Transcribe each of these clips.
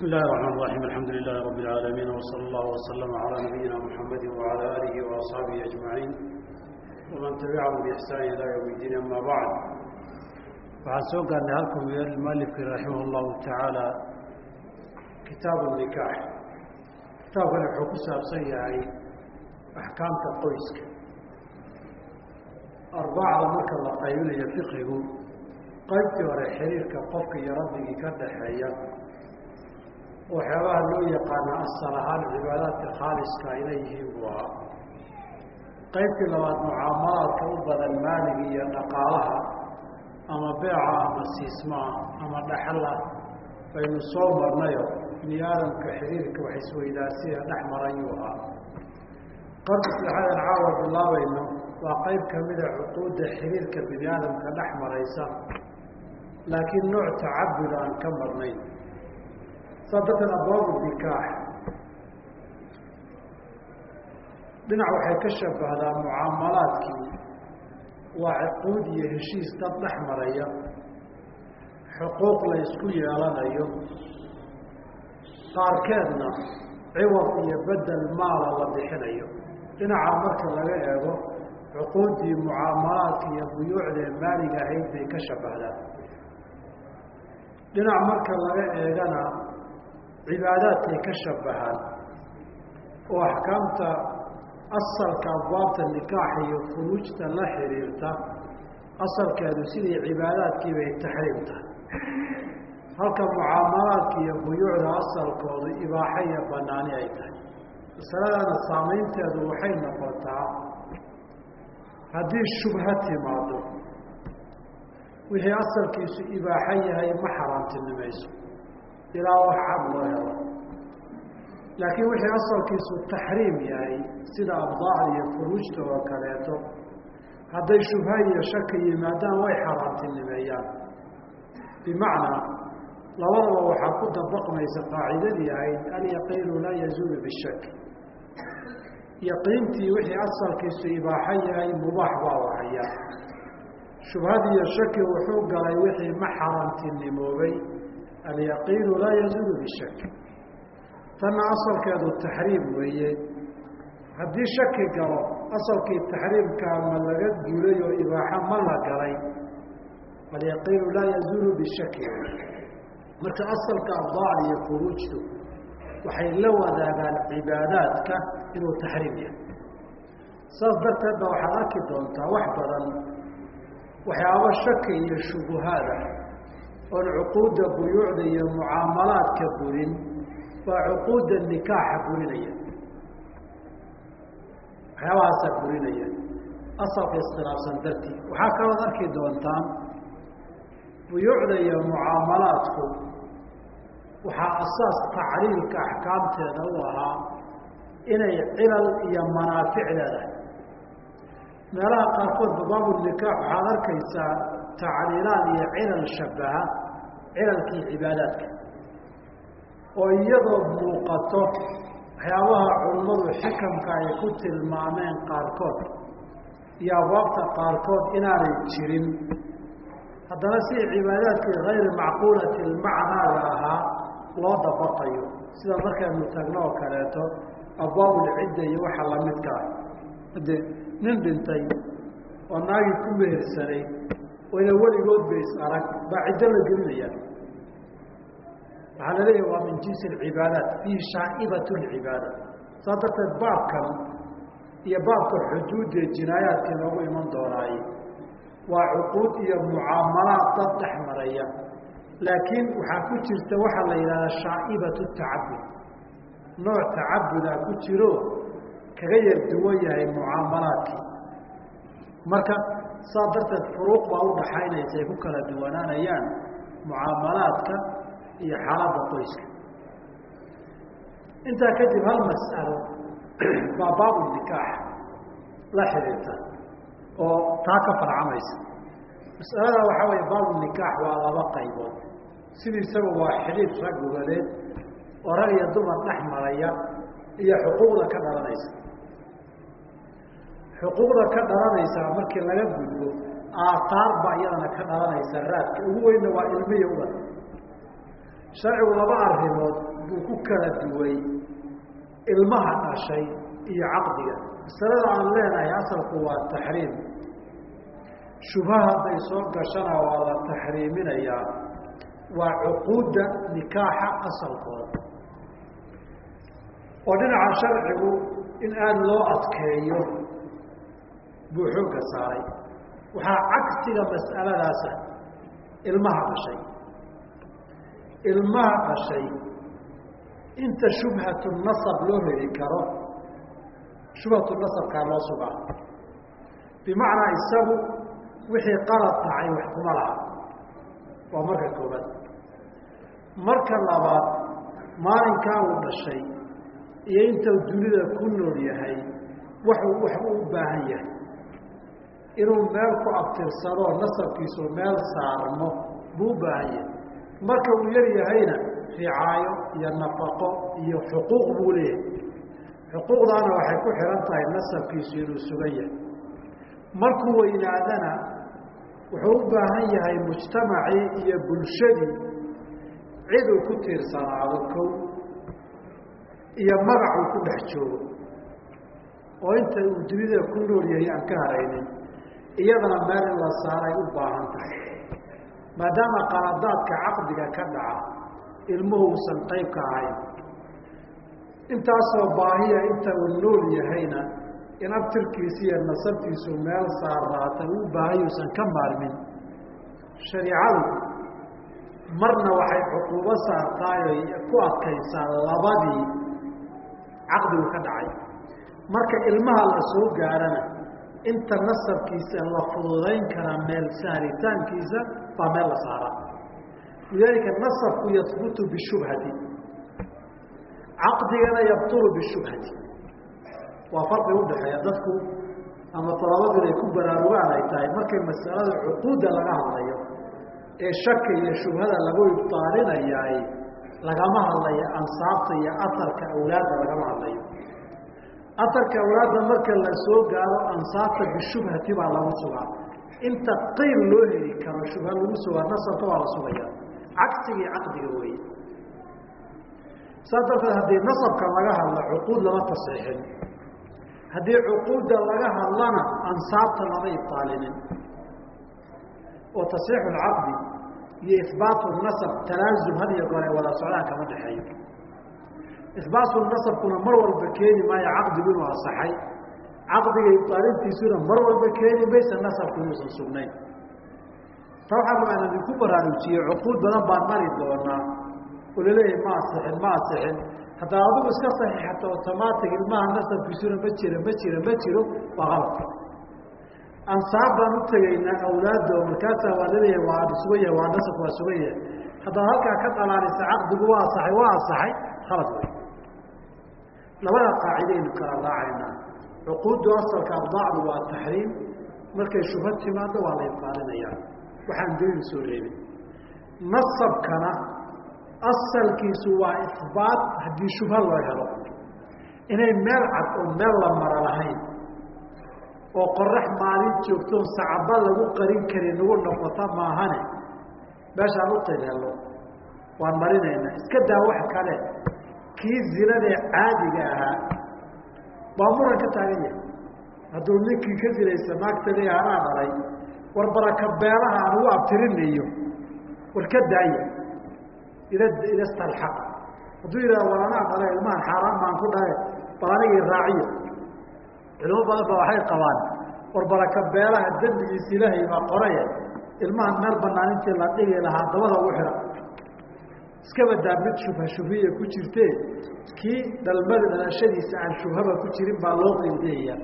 بسم الله الرحمن الرحيم الحمد لله رب العالمين وصلى الله وسلم على نبينا محمد وعلى آله وأصحابه أجمعين ومن تبعهم بإحسان إلى يوم الدين أما بعد waxaan soo gaarnay halkan u yeeli mualifkii raximah اllahu tacaala kitaabu nikaax kitaabkani wuxuu ku saabsan yahay axkaamta qoyska arbacda marka la qaybinayo fiqigu qaybtii hore xiriirka qofka iyo rabbigii ka dhaxeeya waxyaabaha loo yaqaana asal ahaan cibaadaadka khaaliska inay yihiin buu ahaa qaybtii labaad mucaamalaadka u badan maaligi iyo dhaqaalaha ama beeca ama siismaa ama dhaxala baynu soo marnayo bini xiriirka wax isweydaarsiya dhex marayuu ahaa. Qarka saddexaadeen caawa bilaabayno waa qayb kamida cuquudda xiriirka bini aadamka dhex maraysa laakiin nooc tacabud aan ka marnayn saa darteed abwaabu nikaax dhinac waxay ka shabahdaa mucaamalaadkii. Waa cuquud iyo heshiis dad dhex maraya. Xuquuq la isku yeelanayo. Qaarkeedna ciwad iyo bedel maala la bixinayo. Dhinaca marka laga eego cuquuddii mucaamalaadka iyo buyuucdee maaliga ahayd bay ka shabahdaan. Dhinac marka laga eegana cibaadaadkay ka shabahaan oo axkaamta asalka abwaabta nikaaxa iyo furuujta la xiriirta asalkeedu sidii cibaadaadkii bay taxriim tahay. Halka mucaamalaadka iyo buyuucda asalkoodu ibaaxo iyo banaani ay tahay. Masaladana saamaynteedu waxay noqotaa haddii shubha timaado wixii asalkiisu ibaaxo yahay ma xaraamtinimayso ilaa wax cad loo helo. Laakiin wixii asalkiisu taxriim yahay sida abdaacda iyo furuujta oo kaleeto hadday shubha iyo shaka yimaadaan way xaraamtinimeeyaan bimacnaa labadaba waxaa ku dabaqmaysa qaacidadii ahayd alyaqiinu laa yazuulu bishak yaqiintii wixii asalkiisu ibaaxo yahay mubaax baa wahaya shubhadii iyo shaki wuxuu galay wixii ma xaraamtinimoobay alyaqiinu laa yazuulu bishak tanna asalkeedu taxriim weeye haddii shaki galo asalkii taxriimkaa ma laga guulay oo ibaaxo ma la galay alyaqiinu laa yazuulu bishaki marka asalka abdaacda iyo furuujtu waxay la wadaagaan cibaadaadka inuu taxriim yahay saas darteed ba waxaad arki doontaa wax badan waxyaabo shaki iyo shubuhaada oon cuquudda buyuucda iyo mucaamalaadka burin waa cuquudda nikaaxa burinaya waxyaabahaasaa burinaya asalka iskhilaafsan dartii. Waxaa kalood arki doontaan buyuucda iyo mucaamalaadku waxaa asaas tacriilka axkaamteeda u ahaa inay cilal iyo manaafic leedahay. Meelaha qaarkood babaabu nikaax waxaad arkaysaa tacliilaad iyo cilal shabaha cilalkii cibaadaadka oo iyadoo muuqato waxyaabaha culimmadu xikamka ay ku tilmaameen qaarkood iyo abwaabta qaarkood inaanay jirin haddana si cibaadaadkii hayri macquulati lmacnaaga ahaa loo dabaqayo sida markaynu tagno oo kaleeto abwaabulcidda iyo waxa lamidka ah hade nin dhintay oo naagii ku mehersanay oyna weligood ba is arag baa ciddo la gelinaya. Waxaa la leeyahay waa min jinsi alcibaadaat fiihi shaa'ibat lcibaada saa darteed baabkan iyo baabka xuduudda jinaayaadkii loogu iman doonaaye waa cuquud iyo mucaamalaad dad dhex maraya. Laakiin waxaa ku jirta waxaa la yidhahdaa shaa'ibatu tacabud. Nooc tacabudaa ku jiro kaga yar duwan yahay mucaamalaadkii. Marka saa darteed furuuq baa u dhaxaynaysa ay ku kala duwanaanayaan mucaamalaadka iyo xaaladda qoyska. Intaa kadib hal mas'alo baa baabu nikaax la xiriirta oo taa ka farcamaysa. Mas'alada waxaa weeye baabu nikaax waa laba qaybood. Sidiisaba waa xidhiid rag goboleed oo rag iyo dumar dhex maraya iyo xuquuqda ka dhalanaysa xuquuqda ka dhalanaysaa markii laga gudbo aataar baa iyadana ka dhalanaysa raadka. Ugu weynna waa ilmiya udan sharcigu laba arrimood buu ku kala duway ilmaha dhashay iyo caqdiga. Masalada aan leenahay asalku waa taxriim. Shubha hadday soo gashana waa la taxriiminayaa. Waa cuquudda nikaaxa asalkooda. Oo dhinaca sharcigu in aada loo adkeeyo buu xoogga saaray. Waxaa cagsiga mas'aladaasa ilmaha dhashay. Ilmaha dhashay inta shubhatu nasab loo heli karo shubhatu nasabkaa loo sugaa bimacnaa isagu wixii qalad dhacay wax kuma laha. Waa marka koobaad marka labaad maalinkaa uu dhashay iyo inta dunida ku nool yahay waxuu wax u u baahan yahay inuu meel ku abtirsadoo nasabkiisu meel saarmo buu u baahan yahay marka uu yar yahayna ricaayo iyo nafaqo iyo xuquuq buu leeyahay. Xuquuqdaana waxay ku xihan tahay nasabkiisu inuu sugan yahay. Markuu weynaadana wuxuu u baahan yahay mujtamacii iyo bulshadii cid uu ku tiirsanaado kow iyo magac uu ku dhex joogo. Oo inta uu dunida ku nool yahay aan ka haraynin iyadana meel in la saaray u baahan tahay. Maadaama qaladaadka caqdiga ka dhaca ilmuhu uusan qayb ka ahayn. Intaasoo baahiya inta uu nool yahayna in abtirkiisi iyo nasabtiisu meel saaraatay uu baahayuusan ka maarmin. Shariicadu marna waxay cuquubo saartaayoy ku adkaysaa labadii caqdigu ka dhacay. Marka ilmaha la soo gaarana inta nasabkiisa la fududayn karaa meel saaritaankiisa baa meel la saaraa lidaalika nasabku yahbutu bishubhati. Caqdigana yabtulu bishubhati. Waa farqi udhaxeeya dadku ama talabadu inay ku baraarugaan ay tahay. Markay masalada cuquudda laga hadlayo ee shaka iyo shubhada lagu ibtaalinayaay lagama hadlayo ansaabta iyo aharka awlaadda lagama hadlayo aharka awlaadda marka la soo gaaro ansaabta bishubhati baa lagu sugaa inta qiil loo heli karo shubha lagu sugaa nasabka waa la sugaya cagsigii caqdiga weeye saas darteed haddii nasabka laga hadlo cuquud lama tasxiixin haddii cuquudda laga hadlana ansaabta lama ibtaalinin. Oo tasxiixu lcaqdi iyo ihbaatu nasab talaazum had iyo goor wada socdaan kama dhexeeyo nasabkuna mar walba keeni maayo caqdigu inuu asaxay caqdiga ibtaalintiisuna mar walba keeni maysa nasabku inuusan sugnayn ta waxaa rabaa idinku baraarujiyey cuquud badan baan mari doonaa oo la leeyahay ma asixin ma asixin haddaa adigu iska saxiixato automatic ilmaha nasabkiisuna ma jira ma jira ma jiro waa qalad ansaab baan u tegaynaa awlaaddo markaasaa waa la leeyahay waa sugan yahay waa nasabku waa sugan yahay haddaad halkaa ka dhalaalisa caqdigu waa asaxay waa asaxay khalad wey labada qaacidaynu kala raacaynaa cuquuddu asalka abdaacdu waa taxriim markay shubha timaado waa la ibqaalinayaa waxaan daliil soo reebin. Nasabkana asalkiisu waa ihbaat haddii shubha loo helo. Inay meel cad oo meel la mara lahayn oo qorax maalin joogtoon sacaba lagu qarin karin nagu noqota maahane. Meeshaan u helo waan marinaynaa. Iska daa wax kale kii zinadee caadiga ahaa baa muran ka taagan yahay. Hadduu ninkii ka zinaysa naagtali anaa dhalay war baraka beelaha aan ugu abtirinayo war ka daaya ila ila stalxaqa hadduu yidhaha war anaa dhalay ilmahan xaaraan baan ku dhahe bal anigii raaciyo. Culimo badan ba waxay qabaan war baraka beelaha dembigiisa ilaahay baa qoraye ilmahan meel banaan intii la dhigi lahaa dabada ugu xidha iska badaa mid shubha shubhiya ku jirtee kii dhalmada dhalashadiisa aan shubhaba ku jirin baa loo qeydiyaya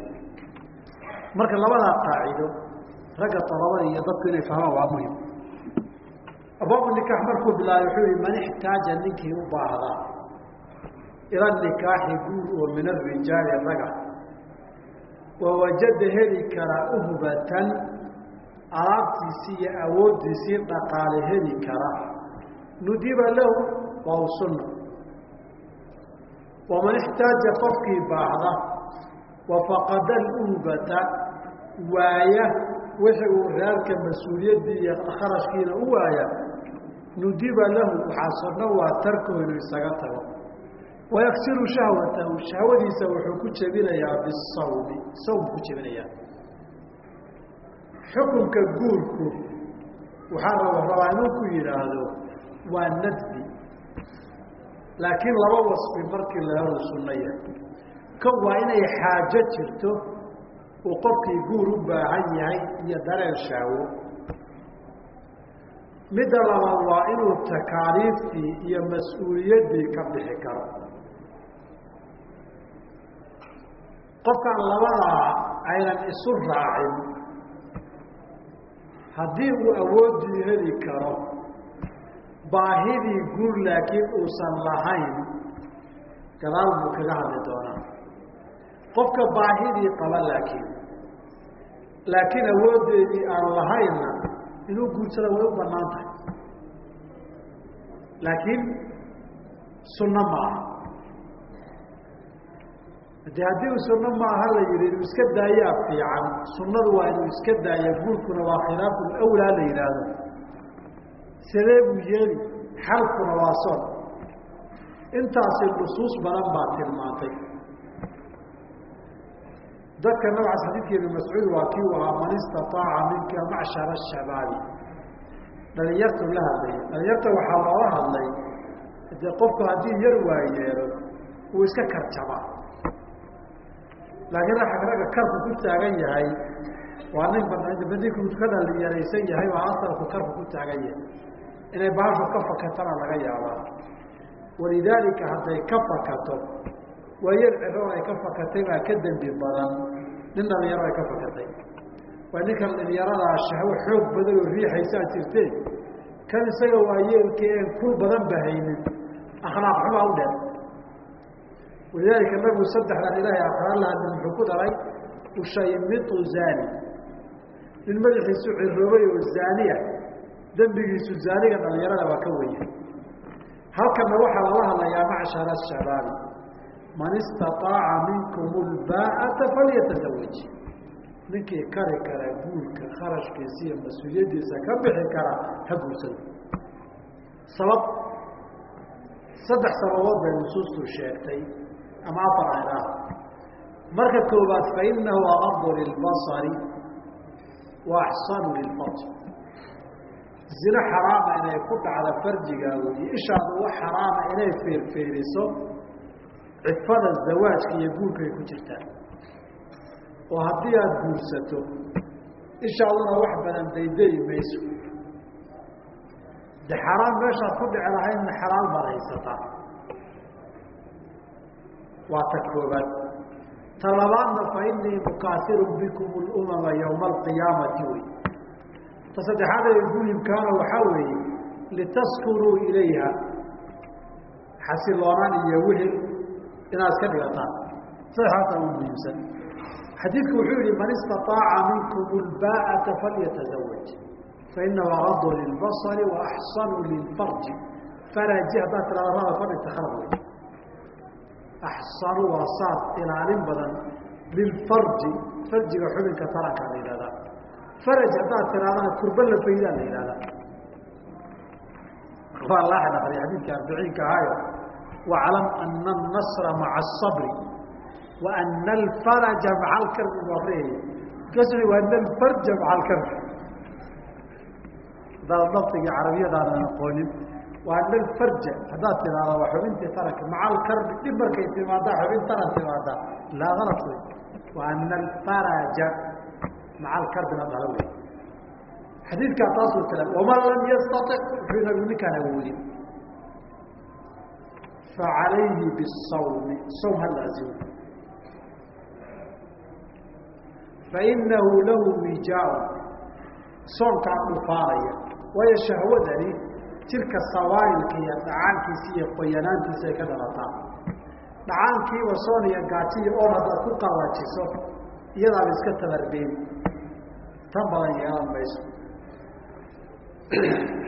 marka labadaa qaacido ragga talabada iyo dadku inay fahmaan waa muhiim abaabu nikaax markuu bilaabay wuxuu yihi man ixtaaja ninkii u baahdaa ila nikaaxi guur oo min arijaali raga wawajada heli karaa uhbatan alaabtiisii iyo awooddiisii dhaqaale heli kara nudiba lahu waa sunna. Waman ixtaaja qofkii baahda wafaqada aluhbata waaya wixii uu reerka mas'uuliyaddii iyo kharashkiina u waaya nudiba lahu waxaa sunno waa tarko inuu isaga tago. Wayaksiru shahwatahu shahwadiisa wuxuu ku jebinayaa bisawmi sawm ku jebinayaa. Xukunka guurku waxaa raba rabaa inuu ku yidhaahdo waa nadbi laakiin laba wasfi markii lahadu sunno yahay ko waa inay xaajo jirto uu qofkii guur u baahan yahay iyo dareen shaawo. Midda labaad waa inuu takaaliiftii iyo mas'uuliyaddii ka bixi karo. Qofkaan labadaa aynan isu raacin haddii uu awooddii heli karo baahidii guur laakiin uusan lahayn gadaal buu kaga hadli doonaa. Qofka baahidii qaba laakiin laakiin awooddeedii aan lahaynna inuu guursada way u bannaan tahay. Laakiin sunno ma aha. De haddii uu sunno maaha la yihi inuu iska daayaa fiican. Sunnadu waa inuu iska daaya guurkuna waa khilaafu awlaa la yidhaahdo sidee buu yeeli xalkuna waa soon. Intaasi nusuus badan baa tilmaantay. Dadka nabcaas xadiidka ibn mascuud waa kii u ahaa man istaaaca minka macshara shabaabi dhalinyartu la hadlaya dhalinyarta waxaa looga hadlay dee qofku haddii yar waayeelo uu iska karjabaa laakiin ragga karku ku taagan yahay waa nin badinku ka dhalinyaraysan yahay waa asalku karku ku taagan yahay inay baashu ka fakatana laga yaabaa. Walidaalika hadday ka fakato waa yar ay ka fakatay baa ka dembi badan. Nin dhalinyaro ay ka fakatay. Waa ninkan dhalinyaradaa shahwo xoog badan oo riixaysaa jirtee. Kan isaga waa een kul badan bahaynin akhlaaq xumaa u dheer. Walidaalika nabigu saddexdan ilaahay aqraan lahadin muxuu ku daray ushaymitu zani nin madaxiisu ciroobay oo zaaniya dembigiisu zaaniga dhalinyarada waa ka weya halkana waxaa lala hadlayaa macshara shabaabi man istaaaca minkum lbaa'ata falyatazawaj ninkii kari kara guurka kharashkiisa iyo mas'uuliyaddiisa ka bixi kara ha guursado sabab saddex sababood bay nusuustu sheegtay ama afar ayraah marka koobaad fainahu aqadu lilbasari wa axsanu lilfarj zino xaraama inay ku dhacda farjigaa weeye ishaadu wax xaraama inay feerfeeriso cifada zawaajka iyo guurkay ku jirtaa oo haddii aada guursato ishaaduna wax badan daydayi mayso. De xaraam meeshaad ku dhici lahaydna xalaal baad haysataa waa ta koobaad. Ta labaadna fa inii mukaasirun bikum lumama yowma alqiyaamati wey ta saddexaad ee muhimkaana waxaa weeye litaskunuu ilayha xasiloonaan iyo wihil inaad iska dhigataan. Saddexaasaa u muhiimsan. Xadiidku wuxuu yihi man istaaaca minkum lbaa'ata falyatazawaj fainahu agadu lilbasari wa axsanu lilfarji. Faraji haddaad tirada rada fadhigta khalad wey axsanu waa saas ilaalin badan lilfarji. Farjiga xubinka tarankaa la yihahdaa faraj haddaad tiraadana kurba la faydaa la yihahdaa waa laaxid akriya xadiidka arbiciinka ahaayo waclam ana anasra maca asabri wa ana alfaraja maca alkarbi akriyaya markaasu wa ana alfarja maca alkarbi haddaad dabtigii carabiyadaadan aqoonin wa ana alfarja haddaad tiraahda waa xubintii taranka maca alkarbi dhib markay timaadaa xubin taran timaadaa laa alad wey wa ana alfaraja maca alkarbina dhalo wey xadiidkaa taasuu tira waman lam yastatic wuxuu nabigu ninkaan awoodin facalayhi bisawmi sawm ha laazimo fainahu lahu wijaaun soonkaa dhufaanaya waayo shahwadani jirka sawaayilka iyo dhacaankiisa iyo qoyanaantiisa ay ka dhalataa. Dhacaankiiba soon iyo gaajiyo oon haddaad ku qallajiso iyadaaba iska tabarbeeni tan badan yeelan mayso.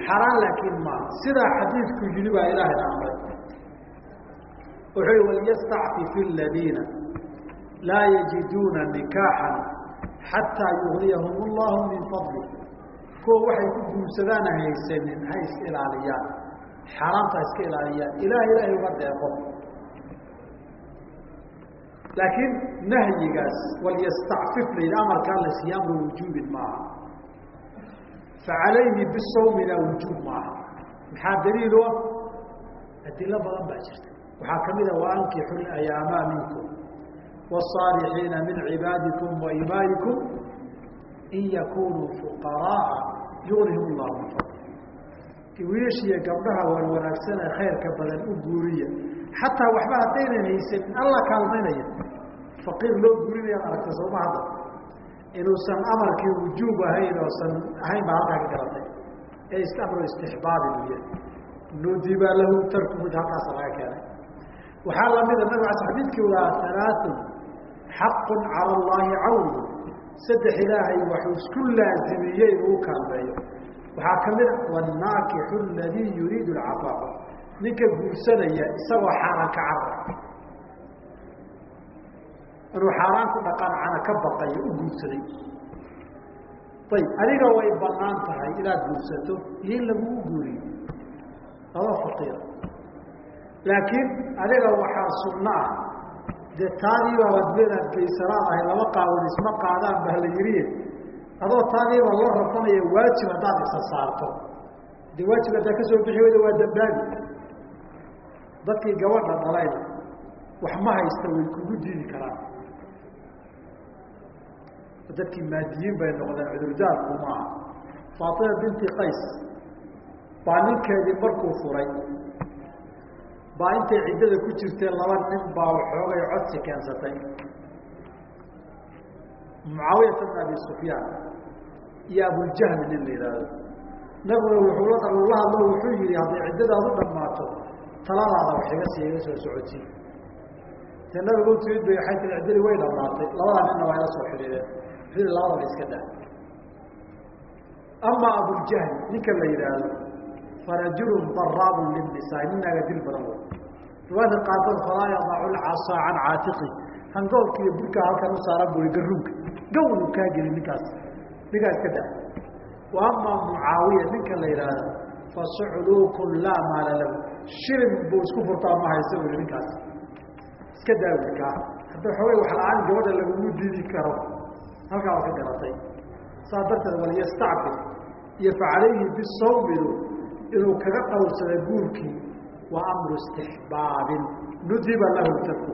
Xaraan laakiin maaha sidaa xadiidku yidhi baa ilaahay amray wuxuu i walyastacfif aladiina laa yajiduuna nikaaxan xataa yugniyahum allahu min fadli. Kuwa waxay ku guursadaan haysanin ha is ilaaliyaan. Xaaraanta iska ilaaliyaan. Ilaah ilaahay uga deeqo laakiin nahyigaas walyastacfif la yidhi amarkaan la siiya amru wujuubin maaha. Facalayhi bisawmina wujuub maaha. Maxaa daliil ah? Adilo badan baa jirta. Waxaa ka mid a wa ankixu minkum wasaalixiina min cibaadikum wa imaayikum in yakunuu fuqaraaa yunihim llahu wiilashiiyo gabdhaha wan wanaagsan ee khayrka badan u guuriya. Xataa waxba haddaynan haysanin alla kaalmaynaya faqiir loo guurinayaad aragta sooma hadda. Inuusan amarkii wujuub ahayn oosan ahayn baa halkaa ka garatay. Ee amru istixbaabi yahay nudiba lahu tarku mid halkaasa laga keenay. Waxaa lamida nabig as xadiidkii waa halaaثun xaqun cala allahi cawnu saddex ilaahay waxuu isku laazimiyey inuu kaalmeeyo waxaa ka mid a wanaakixu aladii yuriidu lcafaafa ninka guursanaya isagoo xaaraan ka carara. Inuu xaaraan ku dhaqancana ka baqayo u guursaday. Ayb adiga way bannaan tahay inaad guursato iyo in lagugu guuriyo laba faqiira laakiin adiga waxaa sunno ah. Dee taadiiba wadbedaad geysanaan ahay laba qaawan isma qaadaan baa la adoo taadiiba loo rafanaya waajib haddaad isa saarto dee waajib haddaa ka soo bixi weyda waa dambaabi dadkii gabadha dhalayna wax ma haysta way kugu diidi karaan. Dadkii maadiyiin bay noqdeen cudurdaarku maaha. Faatima binti qays baa ninkeedii markuu furay. Baa intay ciddada ku jirtee laba nin baa waxoogay codsi keensatay. Mucaawiyata bn abi sufyaan iyo abuljahmi nin la yidhaahdo nabiguna wuxuu la hadlo wuxuu yihi hadday ciddadaadu dhammaato taladaada wax iga soo socodsiin dee nabigu utimid bay waxay tii ciddadii way dhamaatay labadaa ninna waa ila soo xidhiideen wuxuu yihi labadaba iska daa ama abuljahmi ninka la yidhaahdo farajulun daraabun lilnisaa nin naaga dil badan way riwaayadka qaarkood falaa yadacu lcasaa can caatiqi. Hangoolka iyo halkan u saaran bui garuunka gawnu kaa geli ninkaas ninkaa iska daa wa amaa mucaawiya ninka la yidhaahdo fasucluukun laa maala lahu. Shilin buu isku furtaa ma haysa ui ninkaas iska daa ui kaa hadda xoogay wax la'aan gabadha lagugu diidi karo. Halkaa waa ka garatay saas darteed waliyastacfir iyo facalayhi bisawmidu inuu kaga dhowrsada guurkii waa amru istixbaabin. Nudiba lahu tarku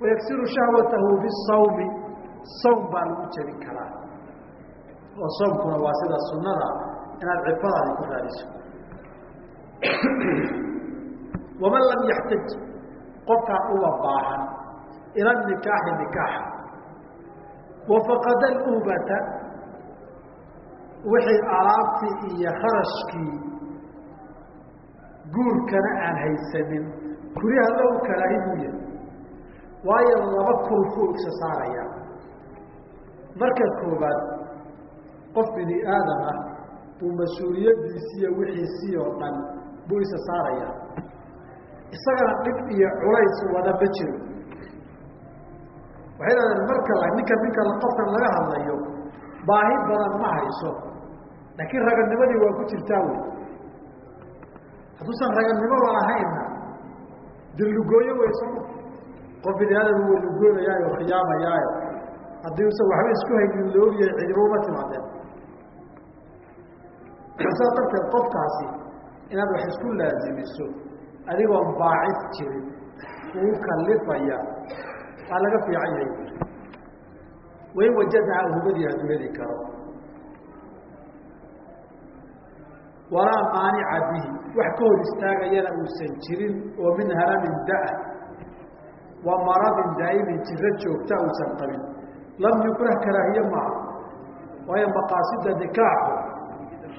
wayaksiru shahwatahu bisawmi sawm baa lagu jebin karaa oo soomkuna waa sida sunada inaad cifadaadi ku raadiso. Waman lam yaxtaj qofkaan uga baahan ila nikaaxi nikaaxa. Wafaqada ubata wixii alaabtii iyo kharashkii guurkana aan haysanin. Kuriha low karaahi buu yahay waayo laba kulfuu igsa saarayaa marka koobaad qof bini aadam ah buu mas'uuliyadiisiiyo wixiisii oo dhan buu isa saarayaa isagana dhib iyo culays wada ma jiro. Waxay dhahdeen marka ninka ninka qofkan laga hadlayo baahi badan ma hayso. Laakiin raganimadii waa ku jirtaa wey. Hadduusan raganimoba lahaynna de lugooyo wey soma qof bini aadam wa lugooyayaayo khiyaamayaayo haddii usan waxba isku haynin laogyahay cidibuma timaadeen saas darteed qofkaasi inaad wax isku laazimiso adigoon baacid jirin uu kalifaya waa laga fiican yahay wain wajadaha hubadii heli karo. Walaa maanica bihi wax ka hor istaagayana uusan jirin oo min haramin da- wa maradin daa'imin jiro joogta uusan qabin. Lam yukrah karaahiye maaha. Waayo maqaasida nikaaxu maxaa tiri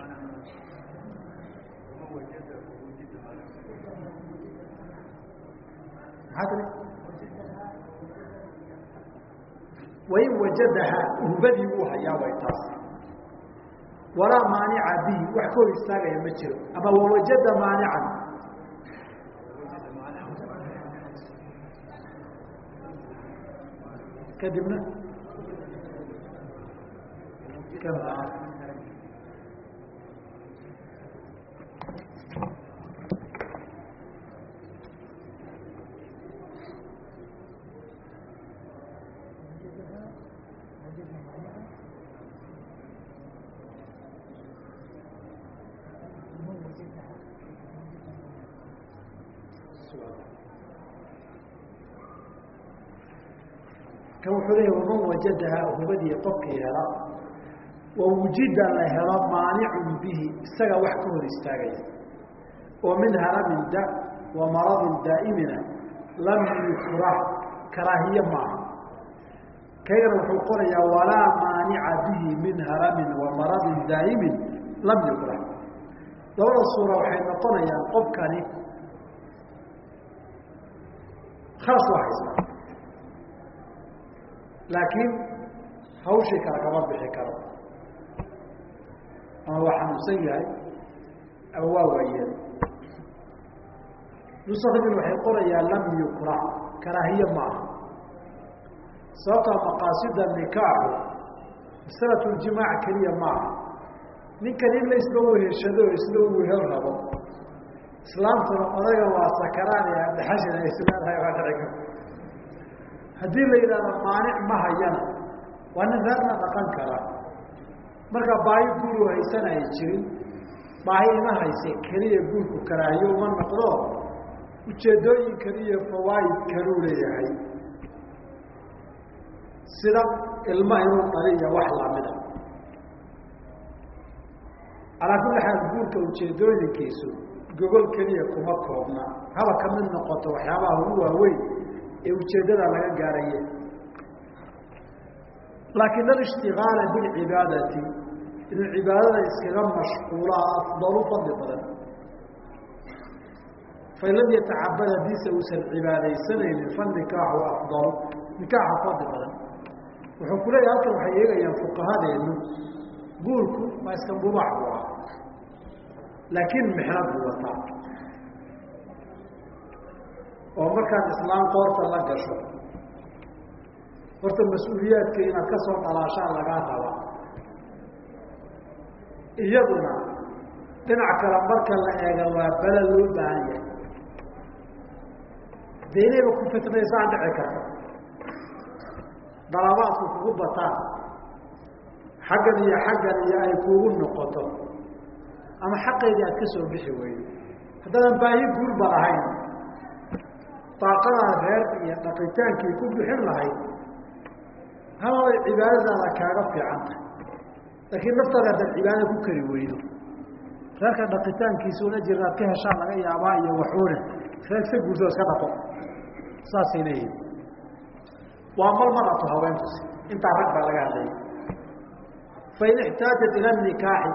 wain wajadaha hubadii uu hayaa way taas walaa maanica bihi wax ka hor istaagaya ma jiro ama wawajada maanican kadibna kan wuxuu leeya waman wajadaha hubadii qofkii hela wawujida la helo maanicun bihi isaga wax ka hor istaagaya. Oo min haramin da wa maradin daa'imina lam yukrah karaahiye maaha. Kaygana wuxuu qorayaa walaa maanica bihi min haramin wa maradin daa'imin lam yukrah labada suura waxay noqonayaan qofkani khalas waa laakiin hawshii kale kama bixi karo. Ama waa xanuunsan yahay ama waa waayeen. Nusakdin waxay qorayaan lam yukrah karaahiye ma aha sababtaa maqaasida nikaaxu masalatu ljimaac keliya maaha. Ninkan in la isla weheshado o isla wehel rabo. Islaamtuna odaga waa sakaraan ee adhaxashina isleedahay waa dhici karta haddii la yidhahdo maanic ma hayana waa nin reerna dhaqan kara. Marka baahi guuru haysan ay jirin baahi ima hayse keliya guurku karaahiyo uma noqdo. Ujeedooyinkan iyo fawaa'id kaluu leeyahay. Sida ilma inuu dhali iyo wax lamida calaa kulli xaal guurka ujeedooyinkiisu gogol keliya kuma koobna. Haba ka mid noqoto waxyaabaha ugu waaweyn ee ujeeddada laga gaaraye laakin alishtigaala bilcibaadati inuu cibaadada iskaga mashquulaa afdalu fadli badan. Fain lam yatacabad haddiise uusan cibaadaysanaynin fanikaaxu afdalu nikaaxa fadli badan. Wuxuu ku halkan waxay eegayaan fuqahadeenu guurku waa iska mubaax bu ah. Laakiin mixnad buu wataa oo markaad islaam qoorta la gasho. Horta mas'uuliyaadka inaad ka soo dhalaashaan lagaa raba. Iyaduna dhinac kale marka la eega waa bala loo baahan yahay. Dee inayba ku fitnaysaan dhici karta. Dalabaadku kugu bataan. Xaggan iyo xaggan iyo ay kuugu noqoto. Ama xaqeydii aad ka soo bixi weydo haddaadan baahi guurba lahayn daaqadaad reer iyo dhaqitaankii ku bixin lahayd hamabay cibaadadaada kaaga fiican tahay. Laakiin naftaada haddaad cibaadada ku kari weydo. Reerka dhaqitaankiisuna jirnaad ka heshaan laga yaabaa iyo waxuune reerka guurtoo iska dhaqo. Saasay leeyihiin waa mal maratu haweenkusi intaa rag baa laga hadlayay fain ixtaajat ila nikaaxi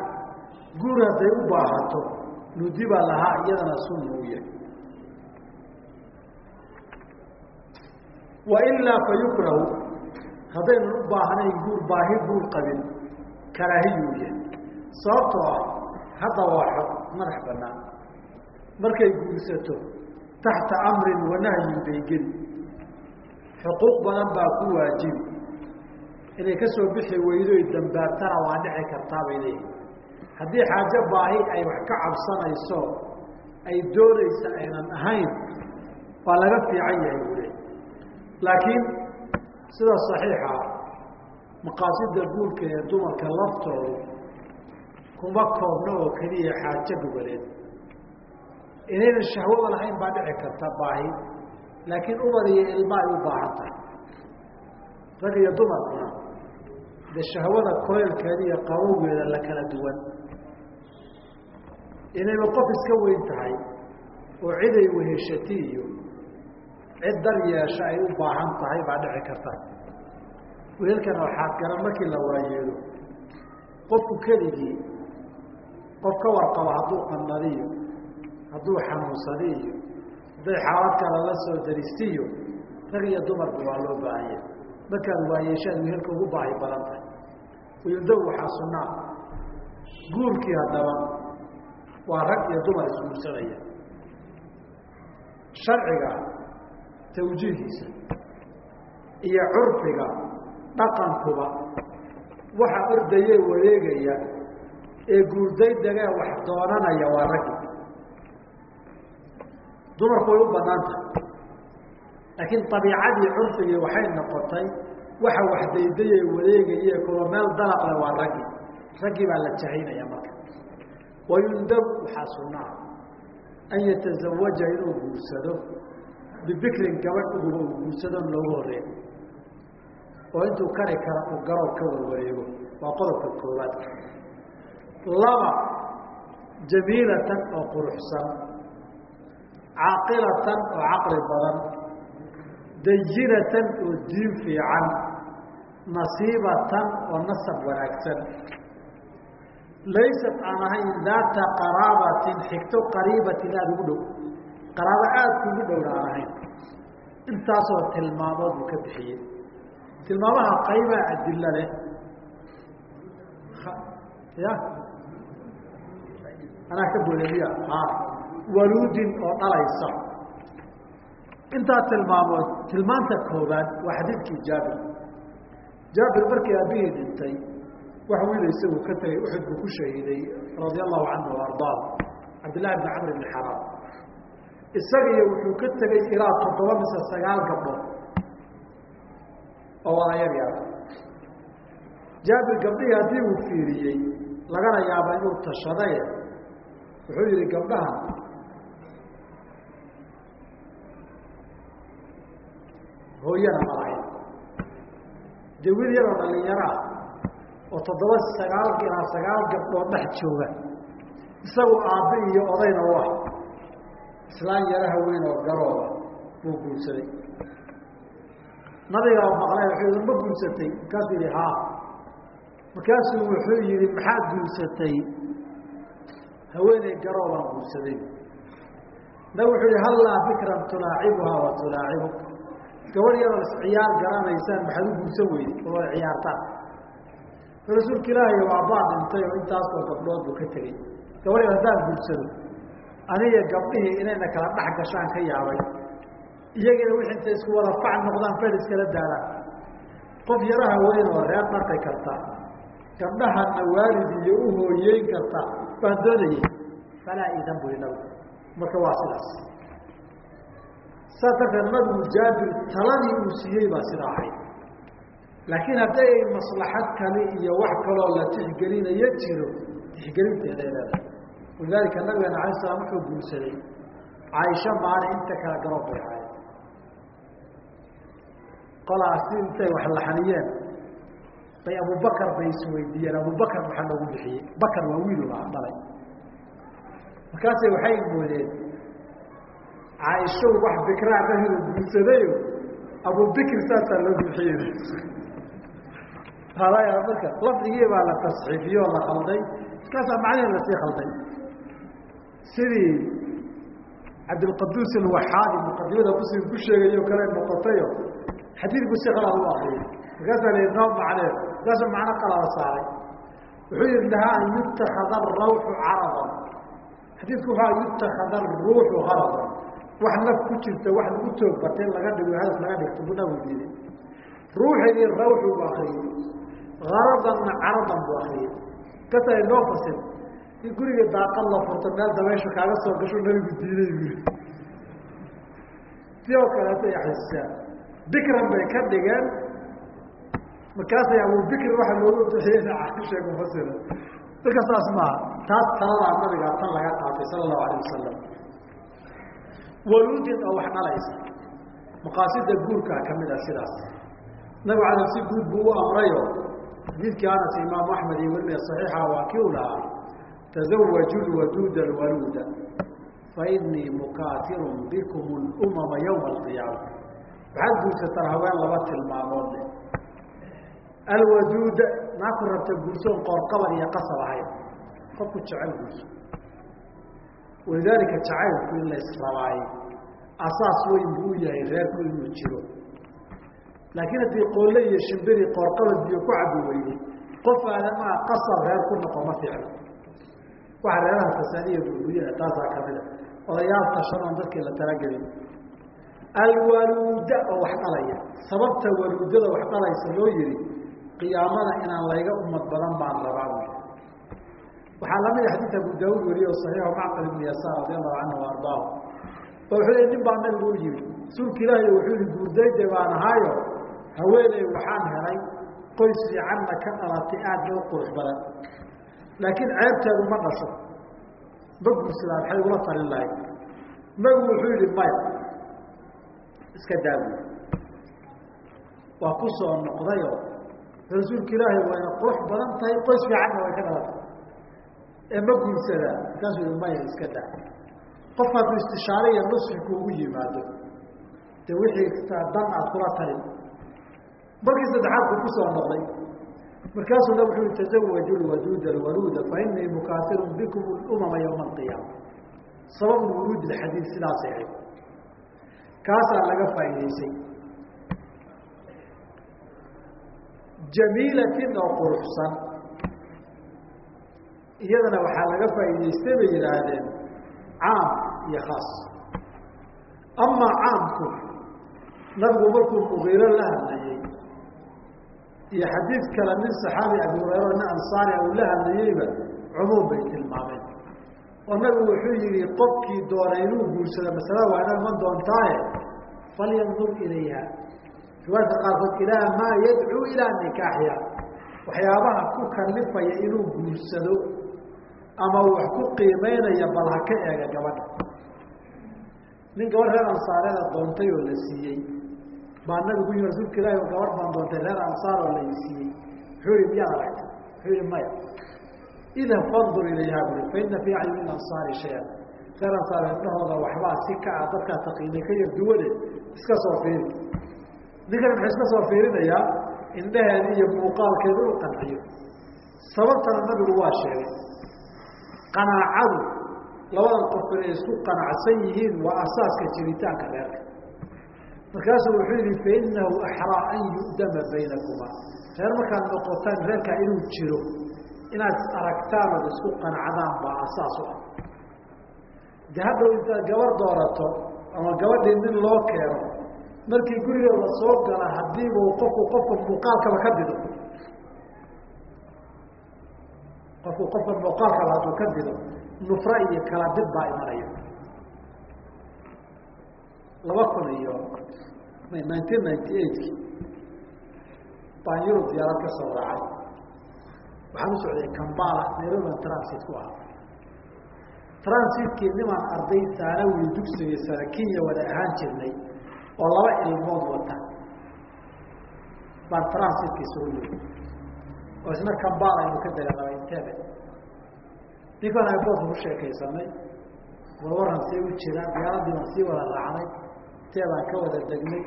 guur hadday u baahato nudiba lahaa iyadana sunna u yahay wailaa fa yukrahu haddaynan u baahnayn guur baahi guur qabin karaahiyuu yahay sababtoo ah hadda waa xor madax banaan markay guursato taxta amrin wanahyin bay geli xuquuq badan baa ku waajibi inay ka soo bixi weydoy dambaabtana waa dhici kartaa bay leeyihiin haddii xaajo baahi ay wax ka cabsanayso ay doonaysa aynan ahayn waa laga fiican yahay laakiin sida saxiixa maqaasida guurka ee dumarka laftoodu kuma koobno oo keliya xaajo goboleed inaynan shahwaba lahayn baa dhici karta baahi laakiin ubad iyo ilma ay u baahan tahay. Rag iyo dumarkuna de shahwada koleelkeeda iyo qabowgeeda la kala duwan. Inayba qof iska weyn tahay oo ciday weheshati iyo cid dar yeesha ay u baahan tahay baa dhici karta. Weelkana waxaad garan markii la waayeelo qofku keligii qof ka warqabo hadduu qandhadiyo hadduu xanuunsadiyo hadday xaalad kale la soo daristiyo rag iyo dumarba waa loo baahanya markaad waayeeshaad weelka ugu baahi badan tahay. Uyundow waxaa sunnaa. Guurkii haddaba waa rag iyo dumar isguursanaya. Sharciga tawjiihiisa iyo curfiga dhaqankuba waxa ordayee wareegaya ee guurdaydagee wax doonanaya waa raggi. Dumarku way u bannaan tahay laakiin abiicadii curfigii waxay noqotay waxa wax daydaye wareegaye kulo meel dalaqle waa raggii raggii baa la jahaynaya marka. Wayundab waxaa sunnaa an yatazawaja inuu guursado bibikrin gabadh uguba uu guursadon loogu horeeyo oo intuu kari kara uu garow ka warwareego waa qodobka koowaad laba jamiilatan oo quruxsan caaqilatan oo caqli badan dayinatan oo diin fiican nasiibatan oo nasab wanaagsan laysat aan ahayn daata qaraabatin xigto qariibatin aada ugu dhow qaraabo aada kugu dhowna aan ahayn intaasoo tilmaamood buu ka bixiyey. Tilmaamaha qaybaa adilo leh. Ya? Anaa ka boodamiya a waluudin oo dhalaysa. Intaa tilmaamood tilmaanta koobaad waa xadiidkii jaabir. Jaabir markii aabihii dhintay wax wiila isagu ka tegay uxud buu ku shahiiday radia allahu canhu ardaa cabdillahi bni camr bni xaraam isagiyo wuxuu ka tegay ilaa toddoba mise sagaal gabdhood oo wada yar yaar jaabir gabdhihii haddii uu fiiriyey lagana yaaba inuu tashaday wuxuu yihi gabdhahan hooyana ma lahayn. Dee wiil yaroo dhalinyaro ah oo toddoba sagaal ilaa sagaal gabdhood dhex jooga isagu aabbe iyo odayna u ah islaan yaraha weyn oo garooba buu guursaday. Nabigaa maqlay wuxuu ma guursatay? Markaasuu yihi haa markaasuu wuxuu yihi maxaad guursatay? Haweeney garoobaan guursaday. Nabig wuxuu yihi hallaa bikran tulaacibuhaa wa tulaacibuk gabadh yarood isciyaar garanaysaan maxaad u guursan weyday? Oo ciyaartaan. Rasuulka ilaahay waa baa dhintay oo intaasoo gabdhood buu ka tegey. Gabadh yar haddaan guursado aniga gabdhihii inayna kala dhex gashaan ka yaabay. Iyagina wixii intay isku wada fac noqdaan fed iskala daalaan. Qof yaraha weyn oo reer dhaqi karta gabdhahana waalid iyo u hooyeyn karta baan doonayay falaa idan bui nabigu marka waa sidaas. Saas darteed nabigu jaabir taladii uu siiyey baa sidaa ahayd laakiin hadday ay maslaxad kale iyo wax kaloo la tixgelinayo jiro tixgelinteeday leedahay walidaalika nabigeena alay slam wuxuu guursaday caaisho maalin inta kala garoob bay ahayd qolaasi intay wax laxaniyeen bay abubakar bay isweydiiyeen abubakar maxaa loogu bixiyey. Bakar waa wiilu lahaa dhalay markaasay waxay moodeen caaishow wax bikraa dhahidu guursadayo abubikr saasaa loo bixiyey. Marka lafdigii baa la tasxiifiye oo la khalday markaasaa macnihi la sii khalday sidii cabdilqaduus alwaxaadi muqadimada muslim ku sheegayo kale noqotayo xadiidku si qalad u akriyay markaasaa la noo macnee markaasuu macno qalada saaray. Wuxuu yihi lahaa an yutakada arawxu caradan. Xadiidku waxaa yutakada aruuxu wax naf ku jirta wax lagu toog batay laga dhigo hadas laga dhigto buu nabigu diiday ruuxeedii rawxu bu akriyey haradanna caradan buu akriyey kasa noo fasil in guriga daaqad la furto meel dabaysha kaaga soo gasho nabigu diiday bu si oo kaleetay axisaan bikran bay ka dhigeen. Markaasay abubikr waxa loogu bixiyeyna caisha mufasira marka saas maaha taas taladaa nabigaa tan laga qaatay sala allahu alayh wasalam waluudin oo wax dhalaysa. Maqaasida guurkaa ka mid ah sidaas. Nabigu ala si guud buu u amrayo. Xadiidkii anas imaamu axmed iyo werinaya saxiixa waa kii u lahaa tazawaju lwaduuda alwaluuda fainii mukaatirun bikum lumama yawma alqiyaama waxaad guursataan haween laba tilmaamood leh alwaduuda naaku rabta guursoon qoorqaban iyo qasab ahayn qofku jecel guurso walidaalika jacaylku in la israbaayo asaas weyn buu yahay reerku inuu jiro laakiin haddii qoolle iyo shimbiri qoorqabad biyo ku cabi weyday qof aadamaa qasab reer ku noqo ma fiicno waxa reeraha fasaadiya burburiyana taasaa kamida odayaal tashanoon dadkii la talagelin alwaluuda oo wax dhalaya. Sababta waluudada wax dhalaysa loo yihi qiyaamada inaan layga umad badan baan rabaa buy waxaa lamida xadiid abu daauud wariye oo saxiixo macqal ibnu yasaar radi allahu canhu ardaahu. Oo wuxuu yihi nin baa nabigu u yimi rasuulka ilaahi wuxuu yihi guurdayde baan ahaayo haweeney waxaan helay qoys fiicanna ka dhalatay aad u qurux badan laakiin ceebteedu ma dhasho. Ma guursadaa maxay ula talin lahayd. Nabigu wuxuu yihi maya iska daawi waa ku soo noqdayoo rasuulka ilaahay wayna qurux badan tahay qoys fiicanna way ka dhalatay. Ee ma guursadaa? Markaasuu yihi maya iska daa qof hadduu istishaare iyo nusxi kuugu yimaado dee wixii dan aad kula talin. Markii saddexaad buu ku soo noqday markaasuu nab wuxuu tazawaju lwaduud alwaluuda fa inii mukaasirun bikum lumama yowma alqiyaama sabab wuruud xadiid sidaasay ahayd kaasaa laga faa'idaysay jamiilatin oo quruxsan iyadana waxaa laga faa'idaystay bay yidhaahdeen caam iyo khaas amaa caamku nabigu markuu mugiiro la hadlayey iyo xadiid kale nin saxaabi abi hureyra nin ansaari uu la hadlayeyba cumuum bay tilmaameen. Oo nabigu wuxuu yihi qofkii doonay inuu guursado masalada waa ina iman doontaaye? Falyandur ilayha. Riwaayadka qaarkood ilaa maa yadcuu ilaa nikaaxiha. Waxyaabaha ku kalifaya inuu guursado ama wax ku qiimeynaya bal ha ka eega gabadha nin gabadh reer ansaareeda doontay oo la siiyey baa nabigu yii rasuulka ilaahi gabadh baan doontay reer ansaar oo la siiyey. Wuxuu yihi miyaad aragtay wuxuu yihi maya idhab fandur ilayha bui fa fii acyuni ansaari shayan. Reer ansaar indhahooda waxbaa si ka ah dadkaa taqiinay ka yar duwane iska soo fiiri. Ninkan muxuu iska soo fiirinayaa indhaheeda iyo muuqaalkeeda u qanciyo. Sababtana nabigu waa sheegay qanaacadu labadan qof inay isku qanacsan yihiin waa asaaska jiritaanka reerka markaasuu wuxuu yihi fainahu axraa an yu'dama baynakuma. Reer markaad noqotaan reerkaa inuu jiro inaad ood isku qanacdaan baa asaas u ah. De intaad gabar doorato ama gabadhii nin loo keeno markii gurigooda soo gala hadiiba qofku qofka muuqaalkaba ka dido. Qofku qofka muuqaalkaba hadduu ka dido nufra iyo kala did baa imanaya laba kun iyo nineteen ninety eightkii baan yurub diyaarad ka soo raacay. Waxaan u socday kambala nairobian transit ku ah transitkii nimaan arday saanawi dugsiga sare kenya wada ahaan jirnay oo laba ilmood wata. Baan transitkii soo yiri oo isna kambala aynu ka deganaba intebe ninkaan airboortka ku sheekaysanay. Warwaran see u jira diyaaraddii baan sii wada raacnay tee baan ka wada degnay.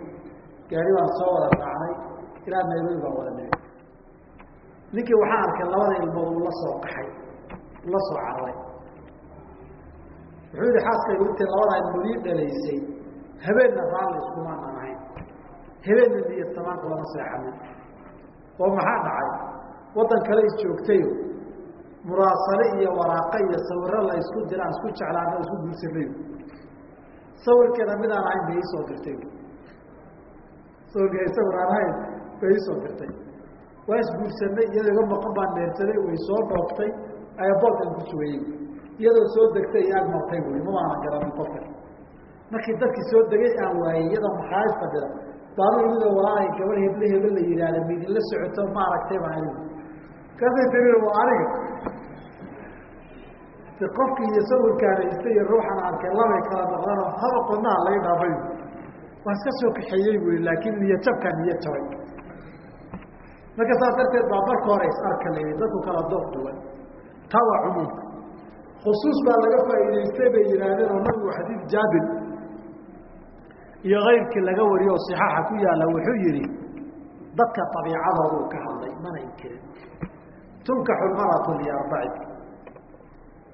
Gaari baan soo wada raacnay ilaa nairobi baan wada nimi ninkii waxaan arkay labada ilmood uu la soo qaxay. Ula soo cararay wuxuu yihi xaaskaygu intay labadaa ilmood ii dhalaysay. Habeenna raalli iskumaanan ahayn. Habeenna niyad samaanka lama seexanin oo maxaa dhacay? Waddan kale is joogtayo muraasale iyo waraaqo iyo sawiro la isku diraan isku jeclaana isku guursanayo sawirkeeda midaan ahayn bay iisoo dirtay. Sawirkeeda sawir aan ahayn bay iisoo dirtay. Waa isguursanay iyadoo iga maqan baan neersaday way soo dhooftay ayaboolkan ku sugayey iyadoo soo degtay ag martay wy mamaana garanin qofka. Markii dadkii soo degay aan waayey iyadoo makhaayis fadhida. Baanu imidoo walaalay gabadh heble hebe la yidhaahda midinla socoto ma aragtay baan anigu. Kaasay aniga de qofkii iyo sawirkaan haysta iyo ruuxan arkay labay kala noqdanoo haba qodnaha laga dhaafay. Waan iska soo kaxeeyey buyi laakiin niya jabkaa marka saas darteed baa marka hore is arka la yihi dadku kala dooq duwan. Taa waa cumuumka khusuus baa laga faa'iidaystay bay yidhaahdeen oo nabigu xadiid jaabir iyo kayrkii laga wariyo oo صixaaxa ku yaalla wuxuu yihi dadka abiicadooda uu ka hadlay mana inkirin tunkaxu maratu liarbaci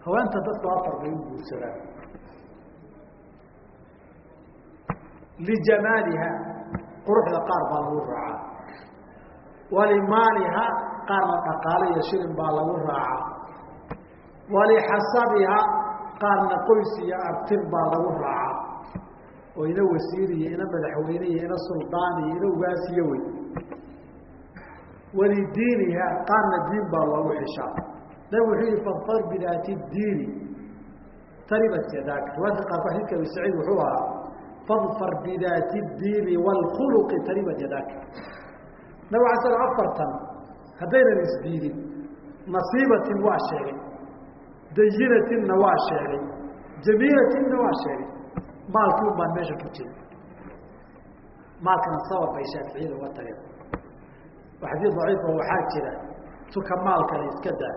haweenta dadku afar bay u guursadaan. Lijamaaliha quruxda qaar baa lagu raacaa walimaaliha qaarna dhaqaale iyo shilin baa lagu raacaa walixasabiha qaarna qoys iyo abtir baa lagu raacaa oo ina wasiir iyo ina madaxweyne iyo ina suldaan iyo ina ugaasiyo wey walidiiniha qaarna diin baa loogu xishaa nabig wuxuu yihi fadfar bidaati diini. Taribat yadaak riwaayadka qaarkood xadidka abi saciid wuxuu ahaa fadfar bidaati diini wاlkhuluqi taribat yadaak nabig ala slam afartan haddaynan isdiidin nasiibatin waa sheegay dayinatinna waa sheegay jamiilatinna waa sheegay. Maalkii un baan meesha ku jira maalkana sabab bay shaaficiyada uga tageen. Xadiid daciifa waxaa jira tuka maalkana iska daa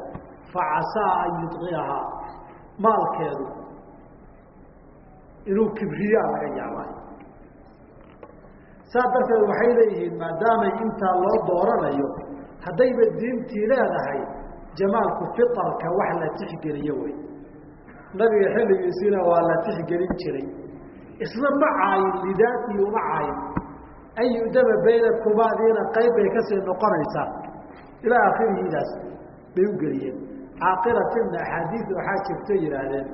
facasaa an yudqiyahaa maalkeedu inuu kibriyaa laga yaabaa saas darteed waxay leeyihiin maadaamay intaa loo dooranayo haddayba diintii leedahay jamaalku fitarka wax la tixgeliyo wey nabiga xilligiisiina waa la tixgelin jiray isna ma caayin lidaatii uma caayin an yudama baynakumaadiina qayb bay ka sii noqonaysaa ilaa akhirihiidaas bay u geliyeen caaqilatinna axaadiid waxaa jirta yihaahdeen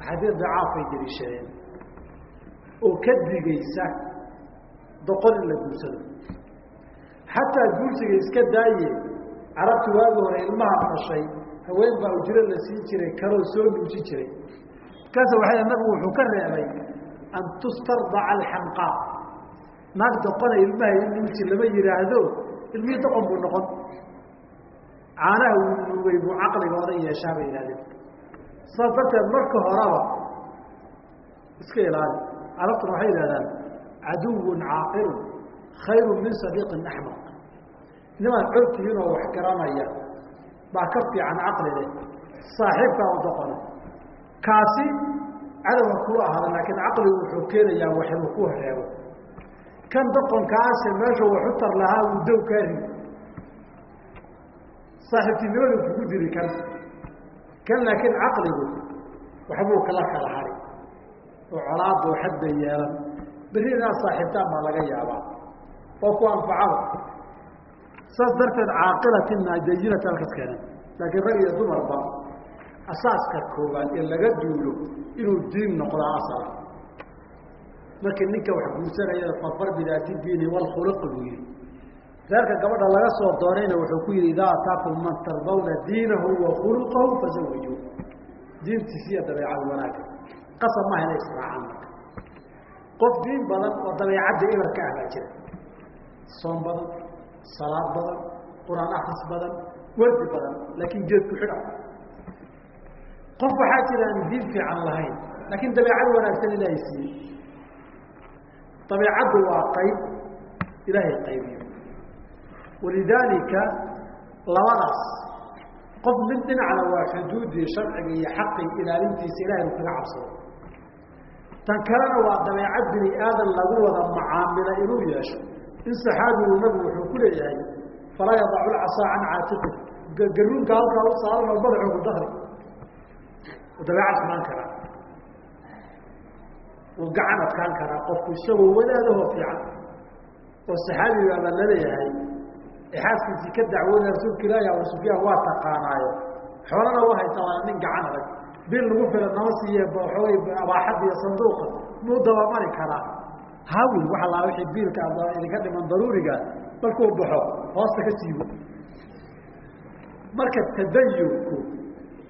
axaadiid dacaafay deliishadeen oo ka digaysa doqon in la guursado. Xataa guursiga iska daaye carabtu waagi hore ilmaha dhashay haween baa ujiro la siin jiray kaloo soo nuuji jiray. Markaasa waxay nabigu wuxuu ka reebay an tustardaca alxanqaa naag doqona ilmaha nuuji lama yihaahdo ilmihii doqon buu noqon caanaha uu nuugay buu caqligooda yeeshaa bay yihahdeen saas darteed marka horeba iska ilaali. Carabtuna waxay yihahdaan caduwun caaqilun khayru min sadiiqin axmaq nimaad cogtihiin oo wax garanaya baa ka fiican caqli leh saaxiibkaa u doqona kaasi cadowga kula ahaada laakiin caqligu wuxuu keenayaa wax inuu ku reebo kan doqonkaase meeshu wax u tar lahaa uu dow kaa ri saaxiibtinimadu kugu diri kan. Kan laakiin caqligu waxbuu kala kala hari oo colaadoo xad bay yeelan. Berri inaad saaxiibtaan baa laga yaabaa. Oo ku anfacada. Saas darteed caaqilatina dayinata halkas keenan laakiin rag iyo dumarba asaaska koowaad ee laga duulo inuu diin noqdaa asala markii ninka wax guursanaya fafar diini walkhuluqi buu yihi reerka gabadha laga soo doonayna wuxuu ku yihi idaa ataakum man tardawna diinahu wa khuluqahu fazawiju diintiisa iyo dabeecada wanaagga. Qasab maaha inay israacaan marka. Qof diin badan oo dabeecadda eberka ah baa jira. Soom badan salaad badan qur'aan akris badan wardi badan laakiin geedku xidha qof waxaa jira aan diin fiican lahayn laakiin dabeecad wanaagsan ilaahay siiyey. Dabeecaddu waa qayb ilaahay qaybiyo walidaalika labadaas. Qof mid dhinacna waa xuduudii sharciga iyo xaqii ilaalintiisa ilahay kaga cabsado. Tan kalena waa dabeecad bini aadan lagu wada macaamila inuu yeesho. In saxaabigu nabigu wuxuu ku leeyahay falaa yadacu lcasaa can caatiqi garuunka halkaa u saaran oo madaxoogu dahri. Dabeecad xumaan karaa. Wuu gacan adkaan karaa. Qofku isagoo wadaadahoo fiican. Oo saxaabigaaba la leeyahay xaaskiisii ka dacwooda rasuulka ilaahi abu sufyaan waa taqaanaayo. Xoolana u haysa waana nin gacan adag bil lagu fila nama siiye waxoogay abaaxadda iyo sanduuqa. Muu dabamari karaa. Hawil waxa laa wixii biilka idinka dhiman daruuriga. Markuu baxo hoosta ka siibo marka tadayunku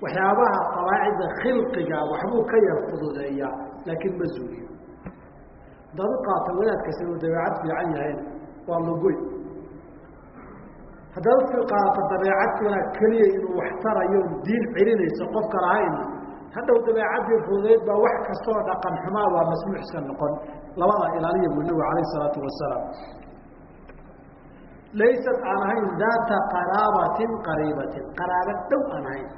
waxyaabaha qawaacida khilqiga waxbuu ka yar fududeeyaa laakiin ma zuuliyo hadaad u qaata wadaadkas inuu dabeecad fiican yahayn waa lugoy haddaad u qaadato dabeecad wanaag keliya inuu wax tarayo diin celinayso qofka lahayna hadhow dabeecaddii fududeyd baa wax kastoo dhaqan xumaa waa masmuuxska noqon. Labadaa ilaaliya buu nabigu alayh isalaatu wasalaam. Laysat aan ahayn daata qaraabatin qariibatin qaraaba dhow aan ahayn.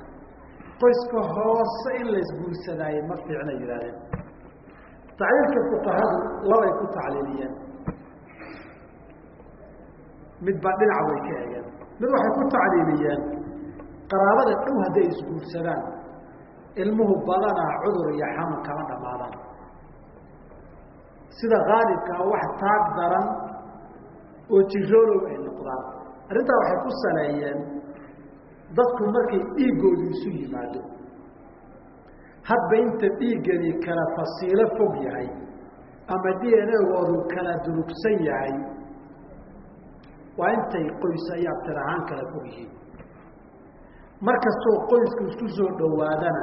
Qoyska hoose in laysguursadaaye ma fiicna yihahdeen tacliilka fuqahadu labay ku tacliiliyeen midba dhinac way ka egeen mid waxay ku tacliiliyeen qaraabada dhow hadday isguursadaan ilmuhu badanaa cudur iyo xanuun kama dhamaadaan sida haalibkaa wax taag daran oo jiroolow ay noqdaan. Arrintaa waxay ku saleeyeen dadku markay dhiiggoodu isu yimaado. Hadba inta dhiiggani kala fasiilo fog yahay ama d n agoodu kala durugsan yahay waa intay qoys ay abtir ahaan kala fog yihiin. Mar kastoo qoysku isku soo dhowaadana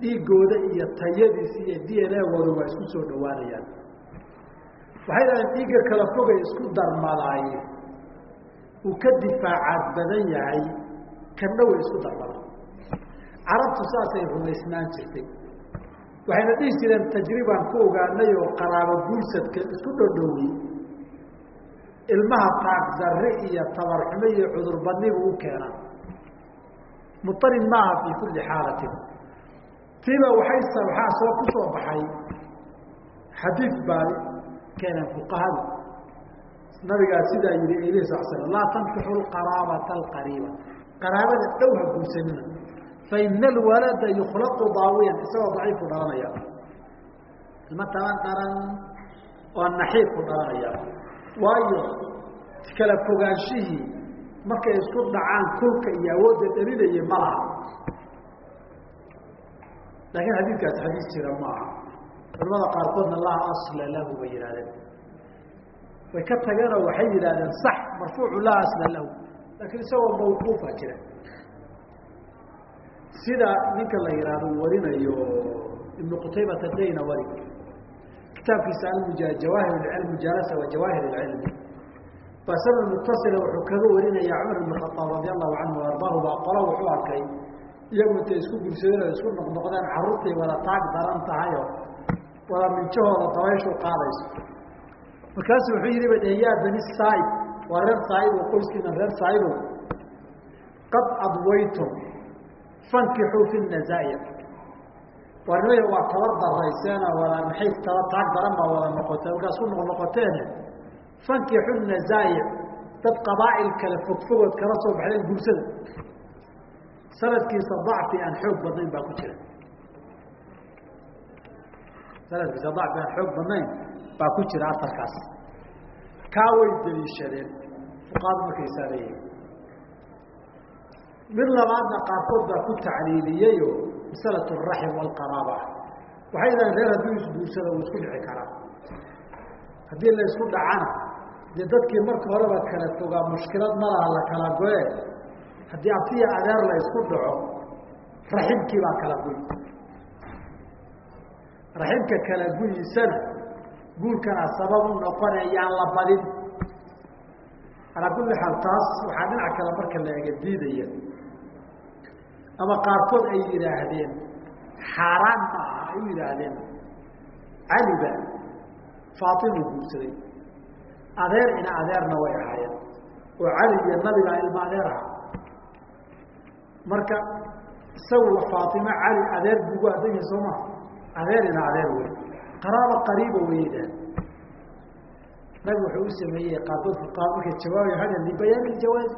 dhiiggooda iyo tayadiis iyo d n agooda waa isku soo dhowaanayaan waxay dhahdeen dhiigga kala fogay isku darmadaaye uu ka difaacaad badan yahay kanna way isku darmadaan carabtu saasay rumaysnaan jirtay. Waxayna dhihi jireen tajribaan ku ogaanay oo qaraabo guursadka isku dhodhowey ilmaha taagdarre iyo tabarxumo iyo cudurbadnibu u keenaa. Muطarid maaha fii kuli xaalatin. Tiiba waay waxaa soo ku soo baxay xadiid baa keeneen fuqahadu. Nabigaa sidaa yihi ayl sal slam laa tankixu qaraabata alqariiba. Qaraabada dhow ha guursanina. Faina alwalada yukhlaqu daawiyan isagoo daciifku dhalanaya. Ilma taban daran oo naxiibku dhalanaya waayo kala fogaanshihii markay isku dhacaan kulka iyo awoodda dhalinaya ma laha. Laakiin xadiidkaasi xadiis jira maaha culamada qaarkoodna laa asla lahu bay yidhahdeen way ka tageenoo waxay yidhahdeen sax marfuucu laa asla lahu. Laakiin isagoo mawquufa jira. Sida ninka la yidhaahdo warinayo ibnu qutaybata dayna wari kitaabkiisa jawaahir mujaalasa wa jawaahir اcilmi baa sanad mutasila wuxuu kaga warinaya cumar ibn khaaab radi allahu canhu ardaahu baa qolo wuxuu arkay iyagu intay isku gursadeen oo isku noqnoqdeen carruurtay wada taag daran tahayo wada minjahooda dabayshu qaadayso. Markaasu wuxuu yihi ba dheh bani saaib waa reer saaib oo qoyskiina reer saaibow qad adwaytum fankixuu fi nazaa'ir waa nimaya waa tabar darayseena wada maxay taba taag daran baa wada noqotee markaas ku noqnoqoteene fankixu nazaa'ic dad qabaa'il kale fogfogood kala soo baxdeen guursada. Sanadkiisa dacfi aan xoog badnayn baa ku jira. Sanadkiisa dacfi aan xoog badnayn baa ku jira asarkaas kaa way deliishadeen. Fuqaadu markaysaa leeyihiin mid labaadna qaarkood baa ku tacliiliyeyo masalatu araxim waalqaraaba waxay yidhahdeen reer hadduu isguursado uu isku dhici karaa haddii la isku dhacana dee dadkii marka horeba kala fogaa mushkilad malaha la kala goe haddii abtiya adeer la isku dhaco raximkii baa kala guy raximka kala guyiisana guurkana sabab u noqonayaan la badin calaa kulli xaal taas waxaa dhinac kale marka la ega diidaya ama qaarkood ay yidhaahdeen xaaraan ma aha ay u yidhaahdeen caliba faatimuu guursaday adeer ina adeerna way ahaayeen. Oo cali iyo nabigaa ilma adeer aha marka isagu faatime cali adeer buugu adan yahi soo maa adeer ina adeer wey qaraaba qariiba way yidhaaheen nabig wuxuu u sameeyey qaarkood fuqaha markay jawaabay waa libayaani ljawaazi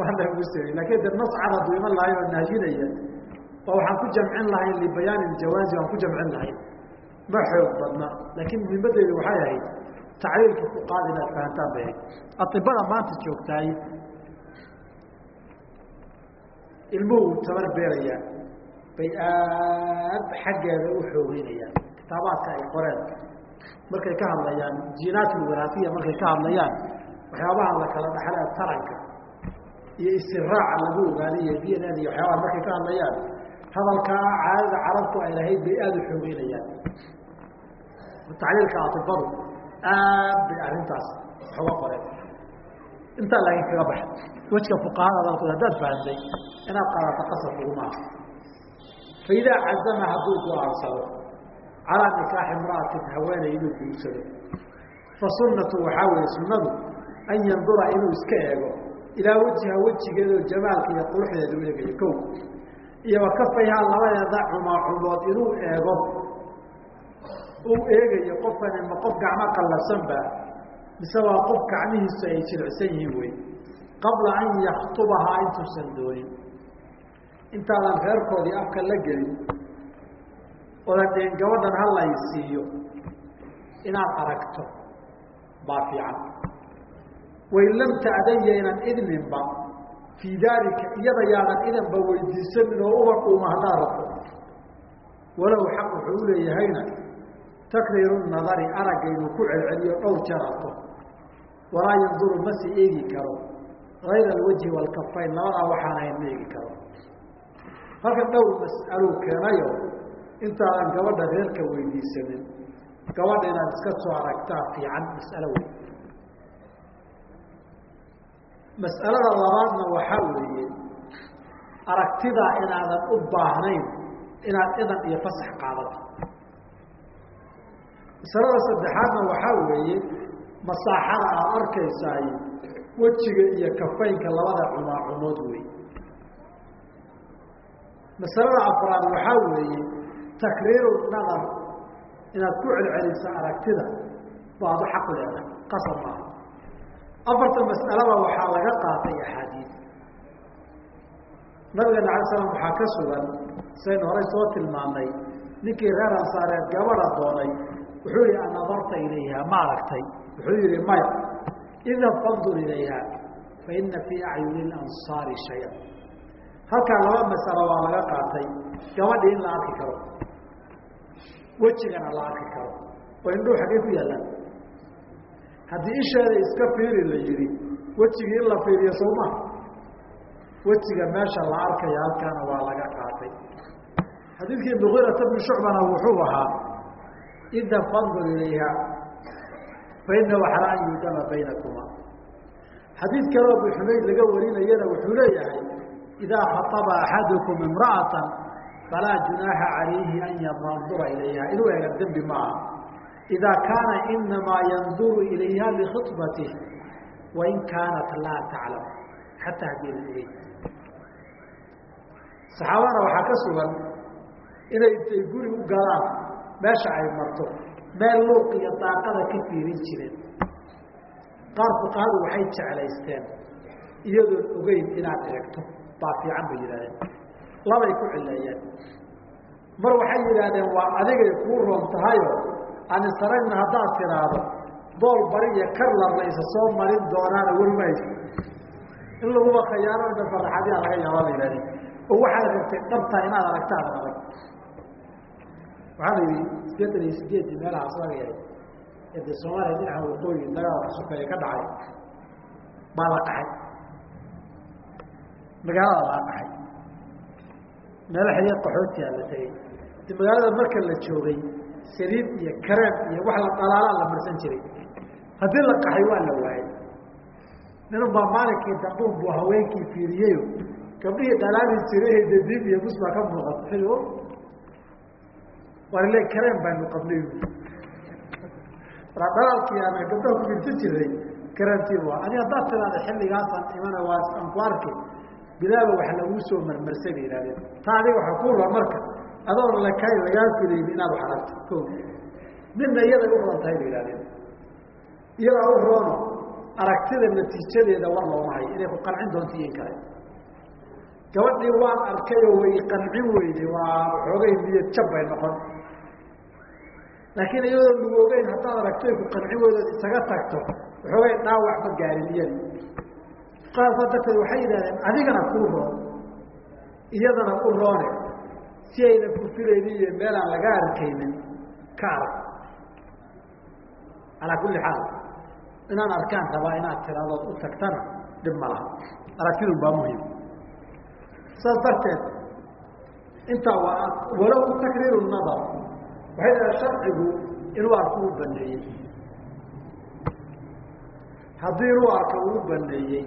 baa nabig u sameeyey laakiin de nas cad lahay oo nahyinaya oo waxaan ku jamcin lahayn libayaani ljawaazi waan ku jamcin lahayn. Ma xoog badna laakiin muhiimadeedu waxay ahayd tacliilka fuqaada inaad fahantaan bay ahayd. Atibada maanta joogtaay ilmuhu tabar beerayaan bay aad xaggeeda u xoogeynayaan kitaabaadka ay qoreen. Markay ka hadlayaan jinaat alwiraafiya markay ka hadlayaan waxyaabaha la kala dhaxla taranka iyo istiraaca lagu ogaaday iyo d n a iyo waxyaabaha markay ka hadlayaan hadalkaa caadada carabtu ay lahayd bay aada u xoogeynayaan tacliilka atibadu aad bay arrintaas uga qoreen intaa laakiin kaga baxa wejka fuqahada hadalkooda haddaad fahamtay inaad qaadato qasab ugumaaha fa idaa cazama hadduu go'aansado calaa nikaaxi imra'atin haweeney inuu guursado. Fa sunnatu waxaa weeye sunnadu an yandura inuu iska eego ilaa wejiha wejigeedoo jamaalka iyo quruxdeeda u eegayo kow. Iyo wa kafayhaa labadeeda cumaacumood inuu eego. Uu eegayo qofkani ma qof gacmo qallasanba mise waa qof gacmihiisu ay jilicsan yihiin wey qabla an yaktubahaa intuusan doonin. Intaadan reerkoodii afka la gelin oodan gabadhan halay siiyo inaad aragto. Baa fiican wain lam ta'dan yaynan idninba fii daalika iyada yaadan idanba weydiisanin oo uba dhuuma haddaad rabto. Walow xaq wuxuu u leeyahayna takriiru nadari aragga inuu ku celceliyo dhowr jeer walaa yanduru ma si eegi karo. Ayra alwajhi waalkafayn labadaa waxaanahayn ma eegi karo. Halkan dhowr mas'aluu keenayo intaadan gabadha reerka weydiisanin gabadha inaad iska soo aragtaa fiican mas'alo wey mas'alada labaadna waxaa weeye aragtidaa inaadan u baahnayn inaad idan iyo fasax qaadato. Masalada saddexaadna waxaa weeye masaaxada aada arkaysaay wejiga iyo kafaynka labada cumaacumood wey masalada afraad waxaa weeye takriiru nadar inaad ku celceliso aragtida baadu xaqu leedahay qasab maaha afarta mas'alaba waxaa laga qaatay axaadiid nabigeena alay slam waxaa ka sugan saynu horay soo tilmaanay ninkii reer ansaareed gabadha doonay wuxuu yihi anadarta ilayha ma aragtay wuxuu yihi maya idhab fandur ilayha fa ina fii acyuni lansaari shaya halkaa laba masalo waa laga qaatay. Gabadhii in la arki karo wejigana la arki karo oo indhuhu xaggey ku yaallaan haddii isheeda iska fiiri la yihi wejigii in la fiiriyo sowma wejiga meesha la arkaya halkaana waa laga qaatay. Xadiidkii mugiirata bni shucbana wuxuu ahaa ida fandur ilayha fa inahu xara an yuudama baynakuma. Xadiid kaleo abu xumayd laga warinayana wuxuu leeyahay idaa khaطaba axadukum imra'ata falaa junaaxa calayhi an yandura ilayha. Inuu eega dembi maaha kaana inamaa yanduru ilayha likhiطbatih wain kaanat laa taclam xataa haddii la ogey saxaabana waxaa ka sugan inay intay guri u galaan meesha ay marto meel luuq iyo daaqada ka fiirin jireen qaar fuqahadu waxay jeclaysteen iyadoon ogeyn inaad eegto baa fiican bay yidhahdeen labay ku cileeyeen mar waxay yidhaahdeen waa adigay kuu roon tahayo aan isaragna haddaad tiraahdo bool bari iyo karlarna isa soo marin doonaana weli mayso in laguba khayaano inta faraxadiyaa laga yaaba la yidhahdeen oo waxaad rabtay dhabtaa inaad aragtaadan arag waxaa la yidhi sideetan iyo sideedii meelahaas laga yahay ee dee soomaaliya dhinaca waqooyi dagaalka sukeeye ka dhacay baa la qaxay. Magaalada laa qaxay. Meelo xiliya qaxootiyaa la tegey de magaalada marka la joogay saliid iyo kareem iyo wax la dhalaalaa la marsan jiray. Haddii la qaxay waa la waayey ninun baa maalinkii dambuun buu haweenkii fiiriyeyo. Gabdhihii dhalaali jiray dadiib iyo baa ka muuqata. Xilli war le kareen baynu qabnay. Dhalaalkii aan gabdhaha ku firsan jiray kareemtii waa. Adi haddaad tiraada xilligaasaan imana waa aan ku arkay bilaaba wax laguu soo marmarsay bay yihahdeen taa adiga waxa ku roon marka adoon lakay lagaa filayni inaad wax aragto ko midna iyaday u roon tahay bay yihahdeen iyadaa u roono aragtida natiijadeeda war looma hayo inay ku qancin doonto iyo in kale. Gabadhii waan arkay oo way qancin weyday waa xoogay niyad jab bay noqon. Laakiin iyadoo lagu ogeyn haddaad aragtoy ku qancin weydood isaga tagto waxoogay dhaawac ma gaarin iyadi qaasa darteed waxay yidhahdeen adigana kuu roon. Iyadana u roone si ayna ku filaynin iyo meelaan laga arkaynin ka arag calaa kulli xaal inaan arkaan rabaa inaad tiradood u tagtana dhib ma laha. Aragtidun baa muhiim saas darteed intaa waa walow takriiru nadar. Waxay dhaha sharcigu inuu arko u baneeyey. Haddii inuu arko uu baneeyey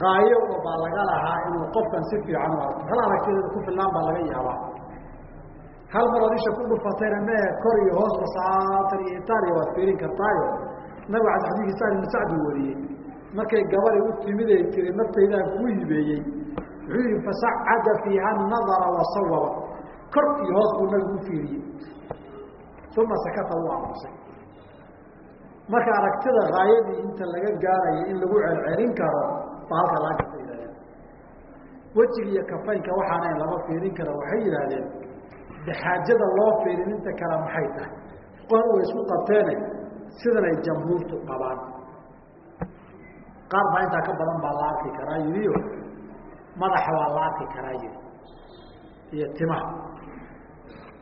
haayo oo baa laga lahaa inuu qofkan si fiican u arko. Hal aragtideeda ku filnaan baa laga yaabaa hal mar ad isha ku dhufatayna mee kor iyo hoos basaatan iyo itaaliya waad fiirin kartaayo nabiga cad xadiidkii sacd ibnu sacd uu wariyey. Markay gabadhi u timid ay tiri naftaydaan kuu hibeeyey wuxuu yihi fasacada fiiha nadara wasawaba kor iyo hoos buu nabigu u fiiriyey. Uma sakata wuu aamusay marka aragtida haayadii inta laga gaarayo in lagu celcelin karo baa halka laga gata yihahdeen wejiga iyo kafaynka waxaana lama fiirin karo waxay yidhaahdeen de xaajada loo fiirin inta kale maxay tahay? Fuqahadu way isku qabteene sidan ay jamhuurtu qabaan. Qaar baa intaa ka badan baa la arki karaa yidhiyo madaxa waa la arki karaa yidhi. Iyo timaha.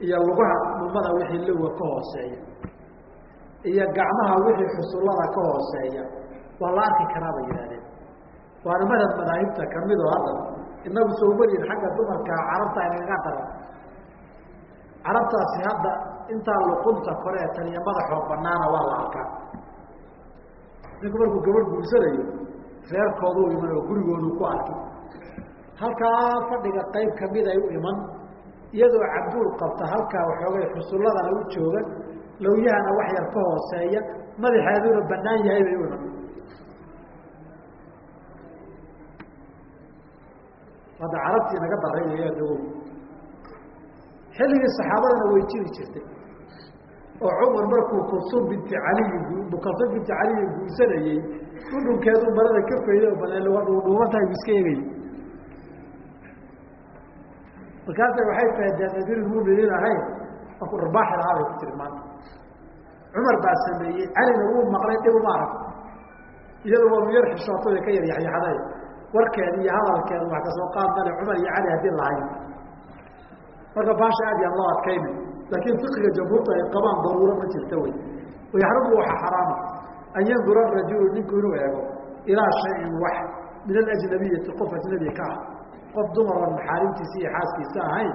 Iyo lugaha dhumada wixii lowga ka hooseeya. Iyo gacmaha wixii xusullada ka hooseeya. Waa la arki karaa bay yidhahdeen waana madhab madaahibta ka mid oo hadda inagu soo maliin xagga dumarka carabta inagaga daran carabtaasi hadda intaa luqunta kore ee taniya madaxoo banaana waa la arkaa. Ninku markuu gabadh guursanayo reerkooduu iman oo gurigoodu ku arki. Halkaa fadhiga qayb ka mid ay u iman iyadoo cabduur qabta halkaa waxoogay xusulladana u jooga lawyahana wax yar ka hooseeya madaxeeduna banaan yahay bay u iman. Hadda carabtii naga daraynaya dawow xilligii saxaabadana way jiri jirtay. oo cumar markuu kulsum binti caliyi kalsum binti caliyi guursanayey dhudhunkeedu marada ka fayday oo badan dhuudhuuban tahay bu iska egayy markaasa waxay fahdeen amiirulmuminiin ahayn marku dharbaaxi lahaa bay ku tiri maanta cumar baa sameeyey calina wuu maqlay dhib uma arag. Iyadu waanu yar xishooto ka yar yaxyaxday warkeeda iyo hadalkeeda wax ka soo qaad male cumar iyo cali haddii lahayn marka baasha aad yaan loo adkayna laakiin fiqiga jamhuurta ay qabaan daruuro ma jirta wey. Wayaxrumu waxa xaraama an yandura rajulu ninku inuu eego ilaa shayin wax min alajnabiyati qof ajnabi ka ah. Qof dumaran maxaarimtiisa iyo xaaskiisa ahayn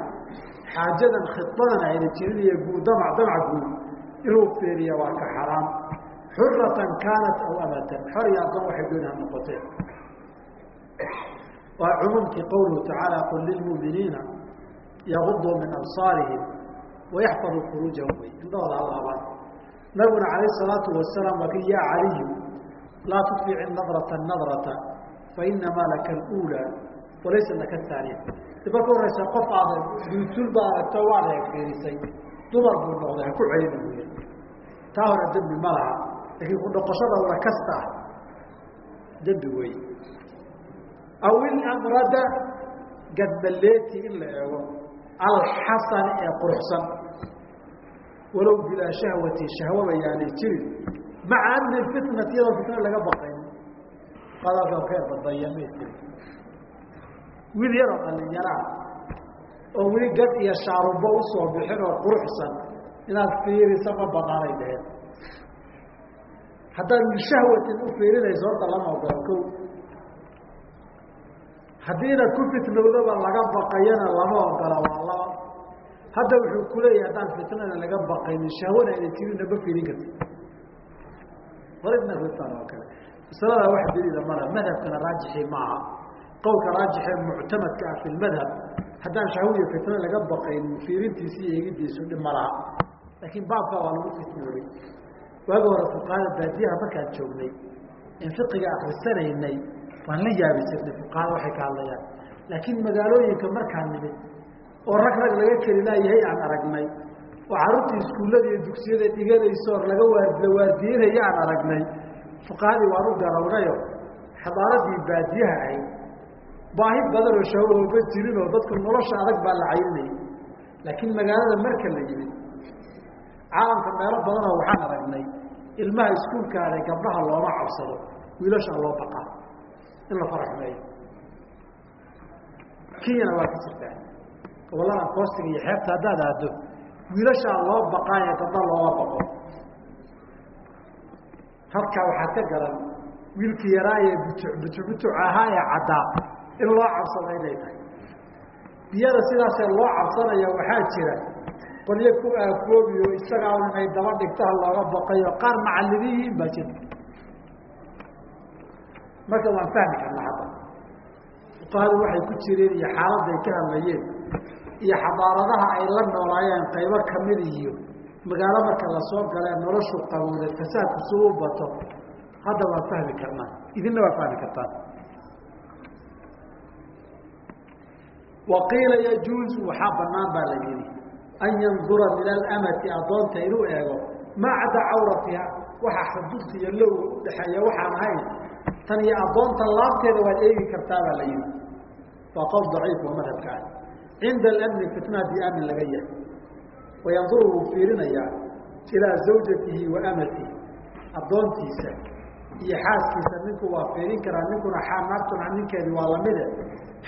xaajadan khidbadan ayna jirin iyo guud damac guud inuu feeriya waa ka xaraam. Xuratan kaanat aw amatan. Xor iyo addoon waxay dooni ha noqotee waa cumuumkii qowluhu tacaala qul lilmu'miniina yaguduu min absaarihim wayaxfaduu furuujahum wey indhahooda halaabaan nabiguna calayh salaatu wasalaam waa kii yaa caliyu laa tutfici nadrata nadrata fainamaa laka aluulaa walaysa laka ahaaniya diba ka horeysa qof aada duutul ba aragto waad eegfiirisay dumar buu noqday ha ku celina buya taa hore dembi ma laha laakiin ku dhoqoshada wada kasta dembi wey aw ilamrada gadbaleeti in la eego alxasani ee quruxsan. Walow bilaa shahwati shahwaba yaanay jirin maca amni fitnati iyadoo fitna laga baqayn. Qadalka ka badaya may tiri wiil yaroo dhalinyaraa oo weli gad iyo shaarubo u soo bixin oo quruxsan. Inaad fiiriso ma banaanay dheheen. Haddaad bishahwatin u fiirinayso horta lama ogolo ko haddiina ku fitnowdaba laga baqayana lama ogola hadda wuxuu kuleeyahay haddaan fitnada laga baqaynin shahwana ayna jirinna ma fiirin karti waridna rutan oo kale. Masalada wax daliila mala madhabkana raajixii maaha. Qowlka raajixee muctamadka ah fi lmadhab haddaan shahwiya fitna laga baqaynin fiirintiisi iyo egidiisu dhib ma laha. Laakiin baabka waa lagu fitnoobay waagi hore fuqahada baadiyaha markaan joognay in fiqiga akrisanaynay waan la yaabi jirnay fuqahada waxay ka hadlayaan. Laakiin magaalooyinka markaan nimid oo rag rag laga keli laayahay aan aragnay. Oo carruurtii iskuullada iyo dugsiyada dhiganayso laga la waardiinaya aan aragnay. Fuqahadii waan u garawnayo xadaaradii baadiyaha ahayd. Baahi badan oo shahwama jirin oo dadku nolosha adag baa la cayrinayay laakiin magaalada marka la yimid caalamka meelo badanoo waxaan aragnay ilmaha iskuulkaada gabdhaha looma cabsado wiilashaa loo baqaa. In la faraxmeeyo. Kenyana waa ka jirtaa gobolladan koostiga iyo xeebta haddaad aado wiilashaa loo baqaayo gabdha looma baqo. Halkaa waxaad ka garan wiilkii yaraaye butu butubutuc ahaa ee caddaa in loo cabsado inay tahay. Biyada sidaasee loo cabsanaya waxaa jira qolyo ku aafoobiyo isagaa inay daba dhigtaha looga baqayo qaar macalimiyiin baa jira. Marka waan fahmi karnaa hadda. Fuqahadu waxay ku jireen iyo xaaladday ka hadlayeen iyo xadaaradaha ay la noolaayeen qaybo ka mid iyo magaalo marka la soo galee noloshu qabowda fasaadku si u bato hadda waan fahmi karnaa idinna waa fahmi kartaan waqiila yajuuzu waxaa banaan baa la yihi an yandura min alamati adoonta inuu eego maa cada cawratiha waxa xudurta iyo lowga udhaxeeya waxaan ahayn tan iyo adoonta laabteeda waad eegi kartaa baa la yihi waa qowl daciif oo madhabka ah cinda alamni fitna haddii amin laga yahay wayanduru wuu fiirinayaa ilaa zawjatihi wa amatihi adoontiisa iyo xaaskiisa ninku waa fiirin karaa ninkuna naartuna ninkeedi waa lamide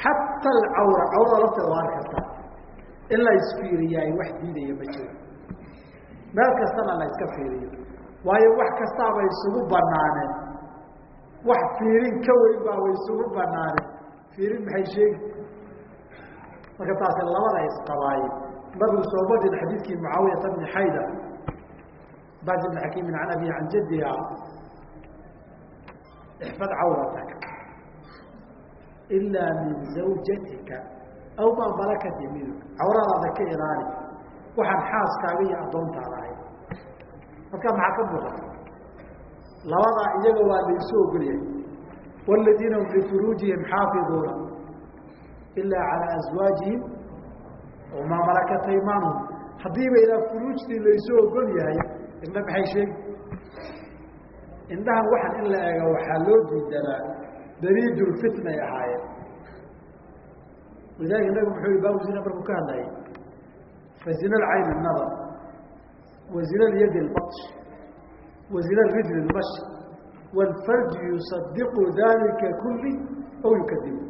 xata alcawra cawrada lafteeda waa arki kartaa in la isfiiriyaay wax diidaya ma jiro meel kastana la fiiriyo waayo wax kastaaba isugu banaaneen wax fiirin ka weyn baa way isugu banaaneen fiirin maxay sheegi marka taasi labada isqabaaye nabigu soobadin xadiidkii mucaawiyata bni xayda bas bn xakiimin can abihi can jadiha ixfad cawratak ilaa min zawjatika aw maa malakat yamiinuk cawradaada ka ilaali waxaan xaaskaaga iyo addoontaada ahay markaa maxaa ka muuqata labadaa iyaga waa laysu ogolyahay wاladiina hum lifuruujihim xaafiظuuna ilaa calىa aswaajihim o maa malakat aymanuhum haddiiba ilaa furuujtii laysu ogol yahay indha maxay sheegi indhahan waxan in la eega waxaa loo diidanaa daliidulfitnay ahaayeen walidalika nabigu muxuu yihi baabu zina markuu ka hadlayay fa zina alcayni nadar wa zina lyadi lbatsh wa zina rijli lmashi wاlfarju yusadiqu dalika kuli aw yukadibu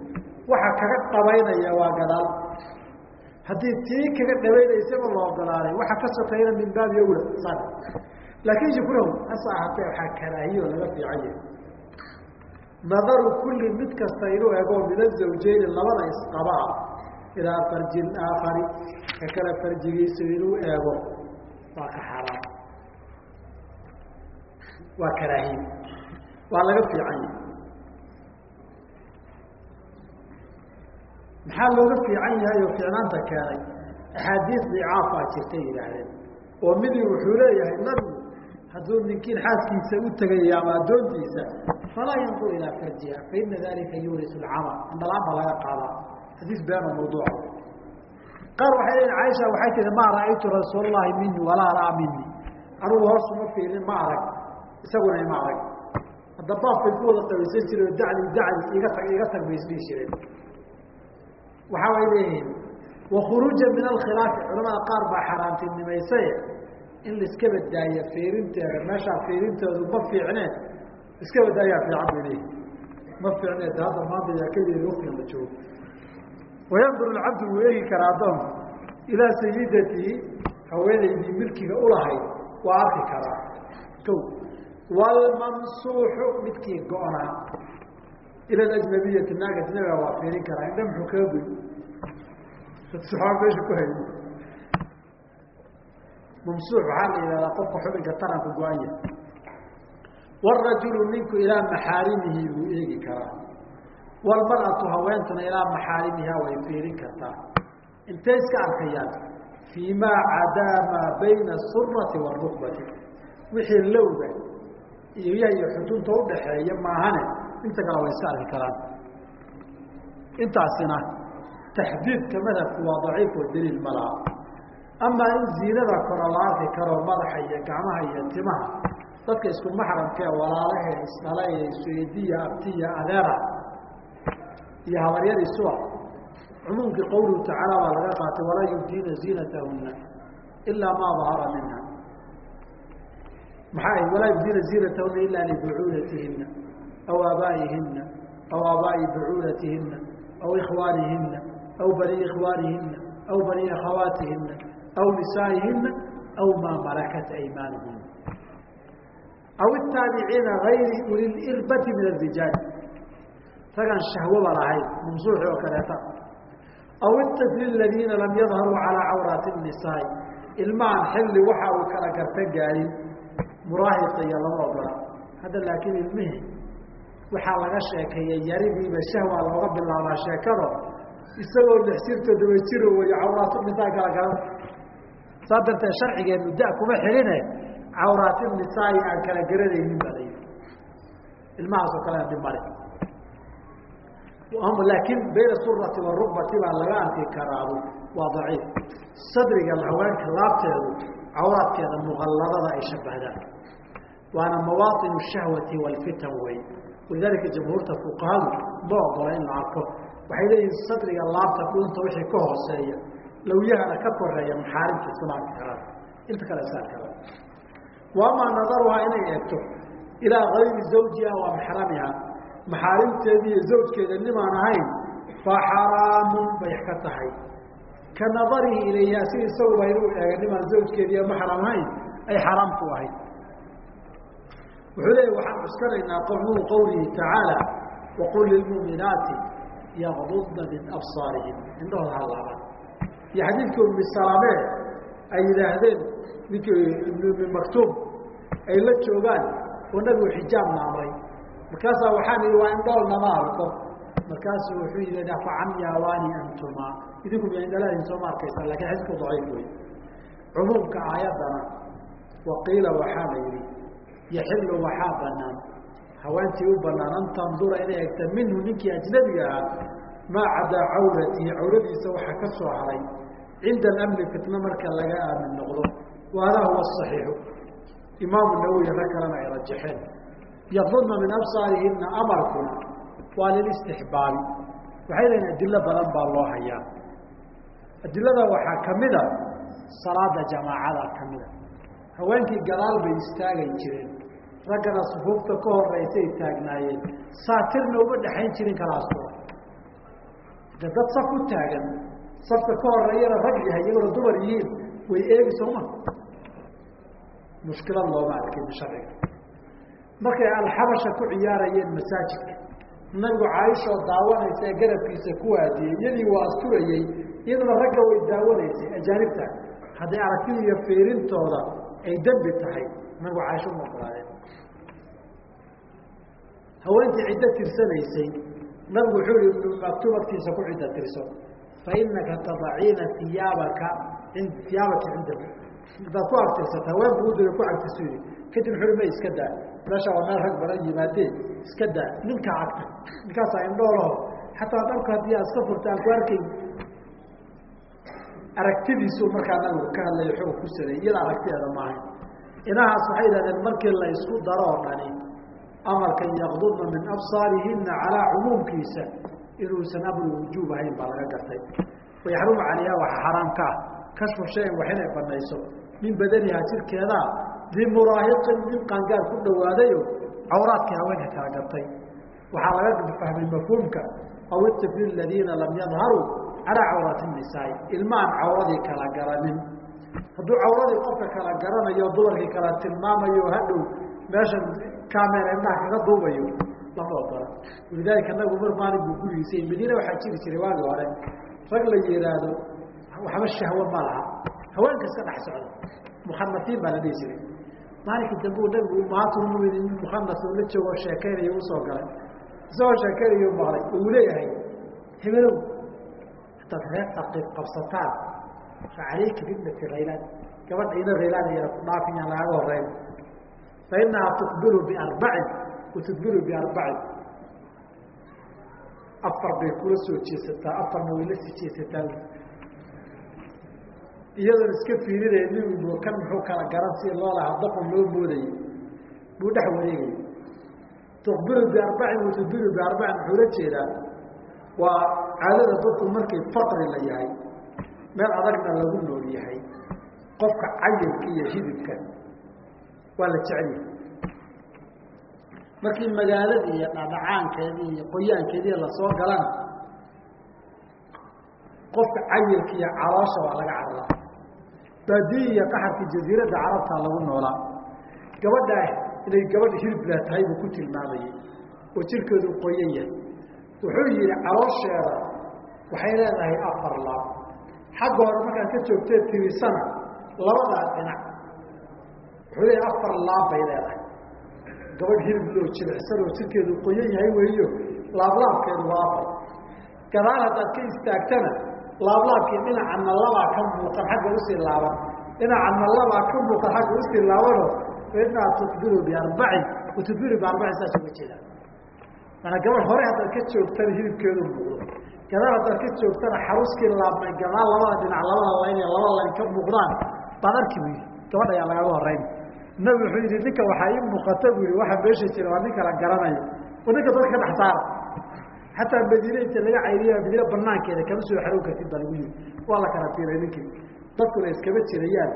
waxa kaga dhabaynaya waa gadaal. Haddii tii kaga dhabaynaysaba la ogolaaday waxa ka sokeeyana min baabi sa laakin yukrahu hase ahaatee waxaa karaahiyo laga fiican yahay. Nadaru kulli mid kasta inuu ego min azawjeyni labada isqabaa ilaa farjin aakari ka kale farjigiisu inuu eego waa ka xaaraam. Waa karaahiye waa laga fiican yahay maxaa looga fiican yahay oo fiicnaanta keenay? Axaadiis dicaafaa jirtay yidhaahdeen. Oo midii wuxuu leeyahay nabigu hadduu ninkiin xaaskiisa u tegaya ama addoontiisa falaa yandur ilaa farjiha faina dalika yuurisu lcamal indhalaan baa laga qaadaa. Xadiis beeno mawduuca. Qaar waxay leeyiin caaisha waxay tihi maa ra'aytu rasuul llahi mini walaa raa mini anugu hoos uma fiirin ma arag isaguna ima arag. Hadda baaf bay ku wada qabaysan jireen oo dacli dacli iga tag iga tag bay isdhihi jireen waxa way leeyihiin wakhuruuja min alkhilaafi. Culamada qaar baa xaaraantinimaysaye in laiska badaayo fiirinteeda meeshaa fiirintoodu ma fiicneen. Iska badaayaa fiican bay leeyihiin ma fiicnee de hadda maanta yaa ka yeeli waktigan la joogo. Wayandur alcabdu wuu eegi karaa addoonku ilaa sayidatihi haweenaydii milkiga ulahayd waa arki karaa. Ko wlmamsuuxu midkii go-naa ila ajnabiyati naag ajnabiga waa fiirin karaa indha muxuu kaga goy suxaan meesha ku hay mamsuux waxaa la yidhahdaa qofka xubinka taranku go-anya warajulu ninku ilaa maxaarimihi buu eegi karaa walmaratu haweentuna ilaa maxaarimihaa way fiirin kartaa intay iska arkayaan fii maa cadaa maa bayna surati warukbati wixii lowga iyo yahiyo xutunta udhaxeeya maahane inta kale way iska arki karaan. Intaasina taxdiidka madhabku waa daciif oo daliil ma laha. Amaa in ziinada kora la arki karo madaxa iyo gacmaha iyo timaha dadka isku maxramkee walaalahe isdhala ee isweydiya abtiya adeera iyo habaryadiisua cumuumkii qawluhu tacaala baa laga qaatay walaa yubdiina ziinatahuna ilaa maa dahara minha. Maxaa walaa yubdiina ziinatahuna ila libucuulatihina aw aabaa'ihina aw aabaa'i bacuulatihina aw ikhwaanihina aw bani ikhwaanihina aw bani akhawaatihina aw nisaa'ihina aw maa malakat aymaanuhina aw itaabiciina ayri ulilirbati min arijaali isagaan shahwaba lahayn mamsuuxi oo kaleeta aw iطifli aladiina lam yadharuu calaa cawraati nisaa'i ilmahan xilli waxa uu kala garta gaarin muraahiqa iyo lama ogola hadda laakiin ilmihii waxaa laga sheekeeyey yaridiiba shahwa looga bilaabaa sheekado isagoo lix jir toddoba jiro weeye cawraatunisaa kala garan saa darteed sharcigeenu da kuma xiline cawraatinisaai aan kala garanaynin baa layihi ilmahaasoo kalena dhib male laakiin bayna surati warukbati baa laga arki karaadu waa daciif. Sadriga haweenka laabteedu cawraadkeeda muqalladada ay shabahdaan waana mawaaطin shahwati wاlfitan wey walidaalika jamhuurta fuqahadu ma ogola in la arko. Waxay leeyihiin sadriga laabta dhunta wixii ka hooseeya lawyahana ka koreeya maxaarimta arki karaan inta kale iska arkara wa amaa nadaruhaa inay eegto ilaa gayri zawjiha wa maxramiha maxaarimteedi iyo zawjkeeda nimaan ahayn fa xaraamun bay ka tahay. Ka nadarihi ilayha si isaguba inuu eega nimaan zawjkeedi iyo maxram ahayn ay xaraam ahayd wuxuu leeya waxaan cuskanaynaa qowluhu qawlihi tacaala waqul lilmuuminaati yaqdudna min absaarihim. Indhahooda ha laabaan. Iyo xadiidkii ummi salame ay yidhaahdeen ibn maktuum ay la joogaan oo nabigu xijaabna amray markaasaa waxaan ihi waa indhool nama arko. Markaasuu wuxuu yidhi facan yaawani antuma idinku miya indhaladiin sooma arkaysa laakiin xadiisku daciif wey cumuumka aayaddana waqiila waxaa la yidhi yaxilu waxaa banaan haweentii u banaan an tandura inay egta minhu ninkii ajnabiga ahaa maa cadaa cawratihi cawradiisa waxaa ka soo haray cinda alamni fitno marka laga aamin noqdo wa hadaa huwa asaxiixu imaamu nawowi rag kalena ay rajaxeen yadunna min absaarihina amarkuna waa lilistixbaabi waxay leeyiin adilo badan baa loo hayaa adilada waxaa kamida salaada jamaacada kamida haweenkii gadaal bay istaagay jireen raggana sufuufta ka horeysay taagnaayeen saatirna uma dhexayn jirin kalaasoo de dad saf u taagan safka ka horeeyana rag yahay iyagona dumar yihiin way eegi sooma. Mushkilad looma arkin sharciga. Markay alxabasha ku ciyaarayeen masaajidka nabigu caaishoo daawanaysa ee garabkiisa ku waadiyey iyadii waa asturayey iyaduna ragga way daawanaysay ajaanibta. Hadday aragtida iyo fiirintooda ay dembi tahay nabigu caaisho uma ogolaadeen haweentii ciddo tirsanaysay nabigu wuxuu yihi ibnu maktuub agtiisa ku cidda tirso. Fa inaka tadaciina iyaabaka iyaabaka cindahu hadaad ku agtirsata haweenku udira ku agtirsu yihi kadib wuxu uhi ma iska daa. Meesha waa meel rag badan yimaadeen iska daa. Ninkaa agta ninkaasaa indhoolaho xataa dharku haddii aad iska furta aan ku arkayn aragtidiisu markaa nabigu ka hadlayo xoog ku sareeyey iyada aragtideeda maahay inahaas waxay yidhahdeen markii la isku daro dhani amarkan yaqdudna min absaarihina calaa cumuumkiisa inuusan amru wujuub ahayn baa laga gartay. Wayaxrumu calayha waxa xaraam ka ah. Kashfu shayin wax inay banayso min badaniha jirkeedaa limuraahiqin nin qaangaar ku dhawaadayo cawraadkii haweenka kala gartay. Waxaa laga fahmay mafhuumka aw itifli aladiina lam yadharuu calaa cawraati nisaai. Ilmaan cawradii kala garanin. Hadduu cawradii qofka kala garanayo dumarkii kala tilmaamayo hadhow meeshan kaamera indhaha kaga duubayo lama ogola walidaalika nabigu mar maalin buu gurigiisay madiina waxaa jiri jiray waagii hore rag la yihaahdo waxba shahwo ma laha haweenka iska dhex socda mukhanasiin baa la dhihi jiray maalinkii dambe u nabigu umahaatulmuminiin mukhanas oo la joogo sheekeynayo u soo galay isagoo sheekeynayo maqlay oo uu leeyahay hebelow hadaad reer taqiib qabsataan fa calayka bibnati raylaan gabadha ina raylaan iya ku dhaafin yaan lagaga horeyn fa inahaa tuqbilu biarbacin wa tudbiru biarbacin afar bay kula soo jeesataa afarna way la sii jeesataa iyadoon iska fiirinaynin kan muxuu kala garan si loo lahaa doqon loo moodayay buu dhex wareegayay tuqbilu biarbacin wa tudbiru biarbacin wuxuu la jeedaa waa caadada dadku markay faqri la yahay meel adagna lagu nool yahay qofka cayilka iyo hidibka waa la jecel yahay. Markii magaaladii iyo dhadhacaankeedii iyo qoyaankeedii la soo galana qofka cayilka iyo caloosha waa laga carraa baadiyi iyo qaxarkii jaziiradda carabtaa lagu noolaa gabadhaa inay gabadha hilibla tahay buu ku tilmaamayey oo jirkeedu qoyan yahay. Wuxuu yihi caloosheeda waxay leedahay afar laab xagga hore markaad ka joogtee tirisana labadaa dhinac wuxuu leeyahay afar laab bay leedahay. Gabadh hilib loo jilicsan oo jirkeedu qoyan yahay weeyo laablaabkeedu waa afar gadaal haddaad ka istaagtana laablaabkii dhinacana labaa ka muuqan xagga u sii laaban. Dhinacana labaa ka muuqan xagga u sii laabano fainaa tudbiru biarbacin wa tudbiru biarbacin saas uga jeedaa. Mana gabadh hore haddaad ka joogtana hilibkeedu muuqdo. Gadaal haddaad ka joogtana xaruskii laabmay gadaal labada dhinac labada layn ee laba layn ka muuqdaan baad arki gabadh ayaa lagaga horeyn nabi wuxuu yidhi ninka waxaa ii muuqata bu yihi waxa meesha jira waa nin kala garanayo oo ninka dadka ka dhex saara xataa madiine inta laga cayriya madiine banaankeeda kama soo xaroon kartid baa lagu yiri waa la kala tiiray ninkii. Dadkuna iskama jirayaan.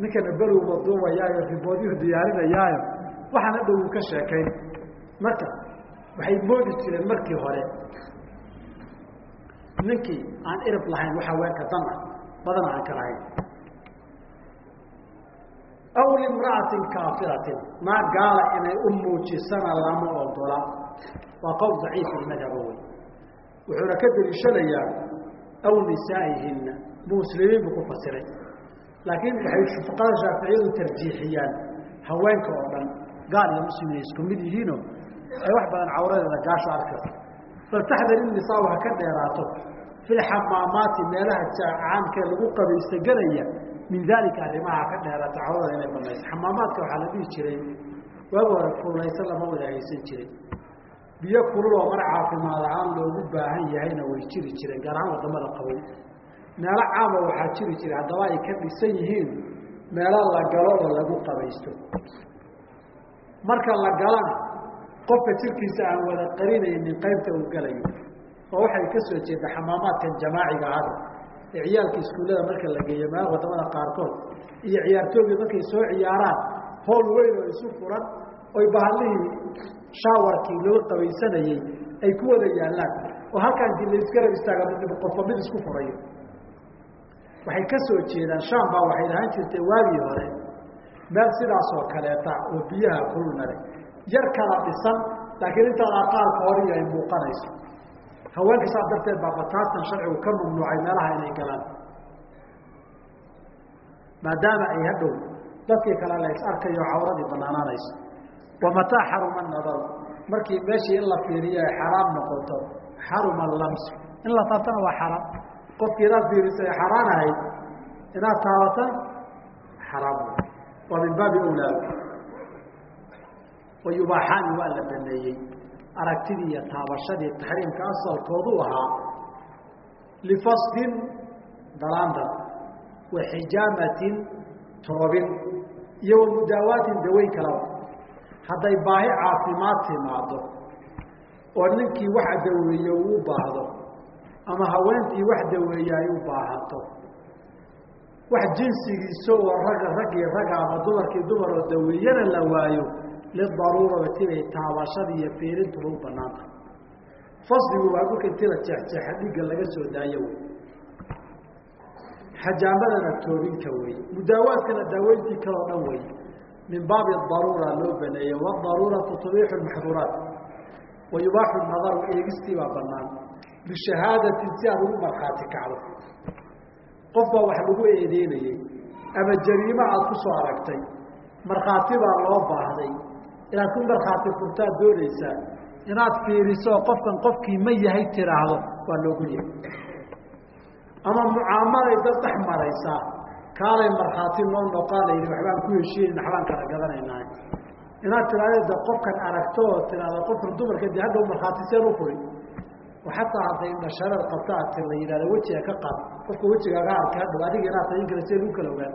Ninkana belowba duubayaayo riboodyuhu diyaarinayaayo. Waxaana dhow uu ka sheekayn. Marka waxay moodi jireen markii hore. Ninkii aan irib lahayn waxa weenka dan ah badana aan ka lahayn aw limra'atin kaafiratin maa gaala inay u muujisana lama ogola waa qowl daciif madhaba wey wuxuuna ka deliishanayaa aw nisaa'ihina muslimiin buu ku fasiray laakiin waxay fuqahada shaaficiyadu tarjiixiyaan haweenka oo dhan gaal iyo muslim isku mid yihiino ay wax badan cawradeeda gaasho arkayso faltaxdar in nisaabu ha ka dheeraato fi lxamaamaati meelaha caamkee lagu qabaysta gelaya min daalika arrimaha ha ka dheeraato cawrada inay banayso xamaamaadka waxaa la dhihi jiray waagi hore kullaysan lama wada haysan jirin. Biyo kululoo mar caafimaad ahaan loogu baahan yahayna way jiri jireen gaar ahaan waddamada qabow meelo caama waxaa jiri jiray haddaba ay ka dhisan yihiin meelo la galo oo lagu qabaysto. Marka la galana qofka jirkiisa aan wada qarinaynin qaybta uu galayo. Oo waxay ka soo jeeda xamaamaadkan jamaaciga ahada ee ciyaalka iskuullada marka la geeyo meelo waddamada qaarkood iyo ciyaartooygii markay soo ciyaaraan howl weyn oo isu furan oy bahallihii shaawarkii loo qabaysanayey ay ku wada yaallaan. Oo halkaan intii la isgarab istaaga qofba mid isku furayo. Waxay ka soo jeedaan shaam baa waxay lahaan jirtay waagii hore meel sidaasoo kaleeta oo biyaha kulunale yar kala dhisan laakiin intaada qaarka horiyo ay muuqanayso haweenka saas darteed baa bataatan sharcigu ka mamnuucay meelaha inay galaan. Maadaama ay hadhow dadkii kale la is arkayo cawradii banaanaanayso wamataa xaruma nadaru markii meeshii in la fiiriyo ay xaraam noqoto xaruma lamsu in la taabtana waa xaraam. Qofkii inaad fiiriso ay xaraan ahayd inaad taabatana xaraam. Waa min baabi awlaad. Wayubaaxaani waa la baneeyey aragtidii iyo taabashadii taxriimka asalkoodu ahaa lifasdin dalaandal wa xijaamatin toobin iyo wa mudaawaatin daweyn kalaba hadday baahi caafimaad timaado oo ninkii wax daweeye uu u baahdo ama haweentii wax daweeye ay u baahato wax jinsigiisa oo ragga raggii ragga ama dumarkii dumar oo daweeyana la waayo lidaruurati bay taabashadii iyo fiirintuba u banaanta fasligu waa dhulka jeexjeexa dhiigga laga soo daayo wey xajaamadana toobinka wey mudaawaadkana daaweyntii kaleo dhan wey min baabi daruura loo baneeyey wadaruuratu tubiixu maxduuraat wa yubaaxu nadaru eegistii baa banaan bishahaadatin si aad ugu markhaati kacdo qof baa wax lagu eedeynayey ama jariimo aad ku soo aragtay markhaati baa loo baahday inaad ku markhaati furtaad doonaysaa inaad fiiriso qofkan qofkii ma yahay tiraahdo waa loogu yahay ama mucaamalay dad dhex maraysaa kaalay markhaati noo noqaa la yidhi waxbaan ku heshiinin waxbaan kala gadanaynaa inaad tiraahdo de qofkan aragto oo tiraahdo qofkan dumarka de hadhow markhaati seen u furi oo xataa hadday indhashareer qabta aad tir la yidhahdo wejiga ka qaad qofka wejigaaga arka hadhow adiga inaad tayin kale see lagu kala ogaan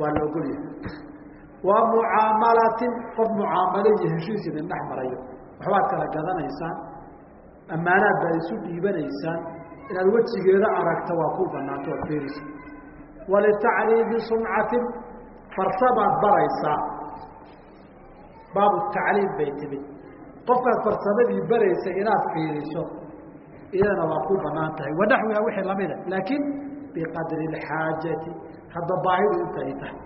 waa la ogol yahay waa mucaamalatin qof mucaamalo iyo heshiis idin dhex marayo. Waxbaad kala gadanaysaan ammaanaad baad isu dhiibanaysaan. Inaad wejigeeda aragta waa ku banaanta oad fiirisa walitacliimi suncatin farsamaad baraysaa. Baabu tacliim bay timid. Qofkaad farsamadii baraysa inaad fiiriso iyadana waa ku bannaan tahay. Wanaxwiha wixii lamida laakiin biqadri اxaajati hadda baahidu intay tahay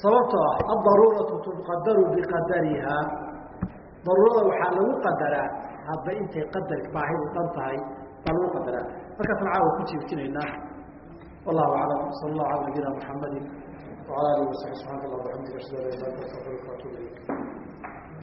sababtoo ah adaruuratu tuqadaru biqadarihaa daruurada waxaa lagu qadaraa hadba intay qadar baahidu dhan tahay baa lagu qadaraa. Markaasna caawa ku jiifjinaynaa wallahu aclam sal allahu ala nabiyina muxamadi wala alihi wasabi subxaanaka allah bxamdik ashhadu an la ilaha illa anta astaغfiruka wa atubu ilayk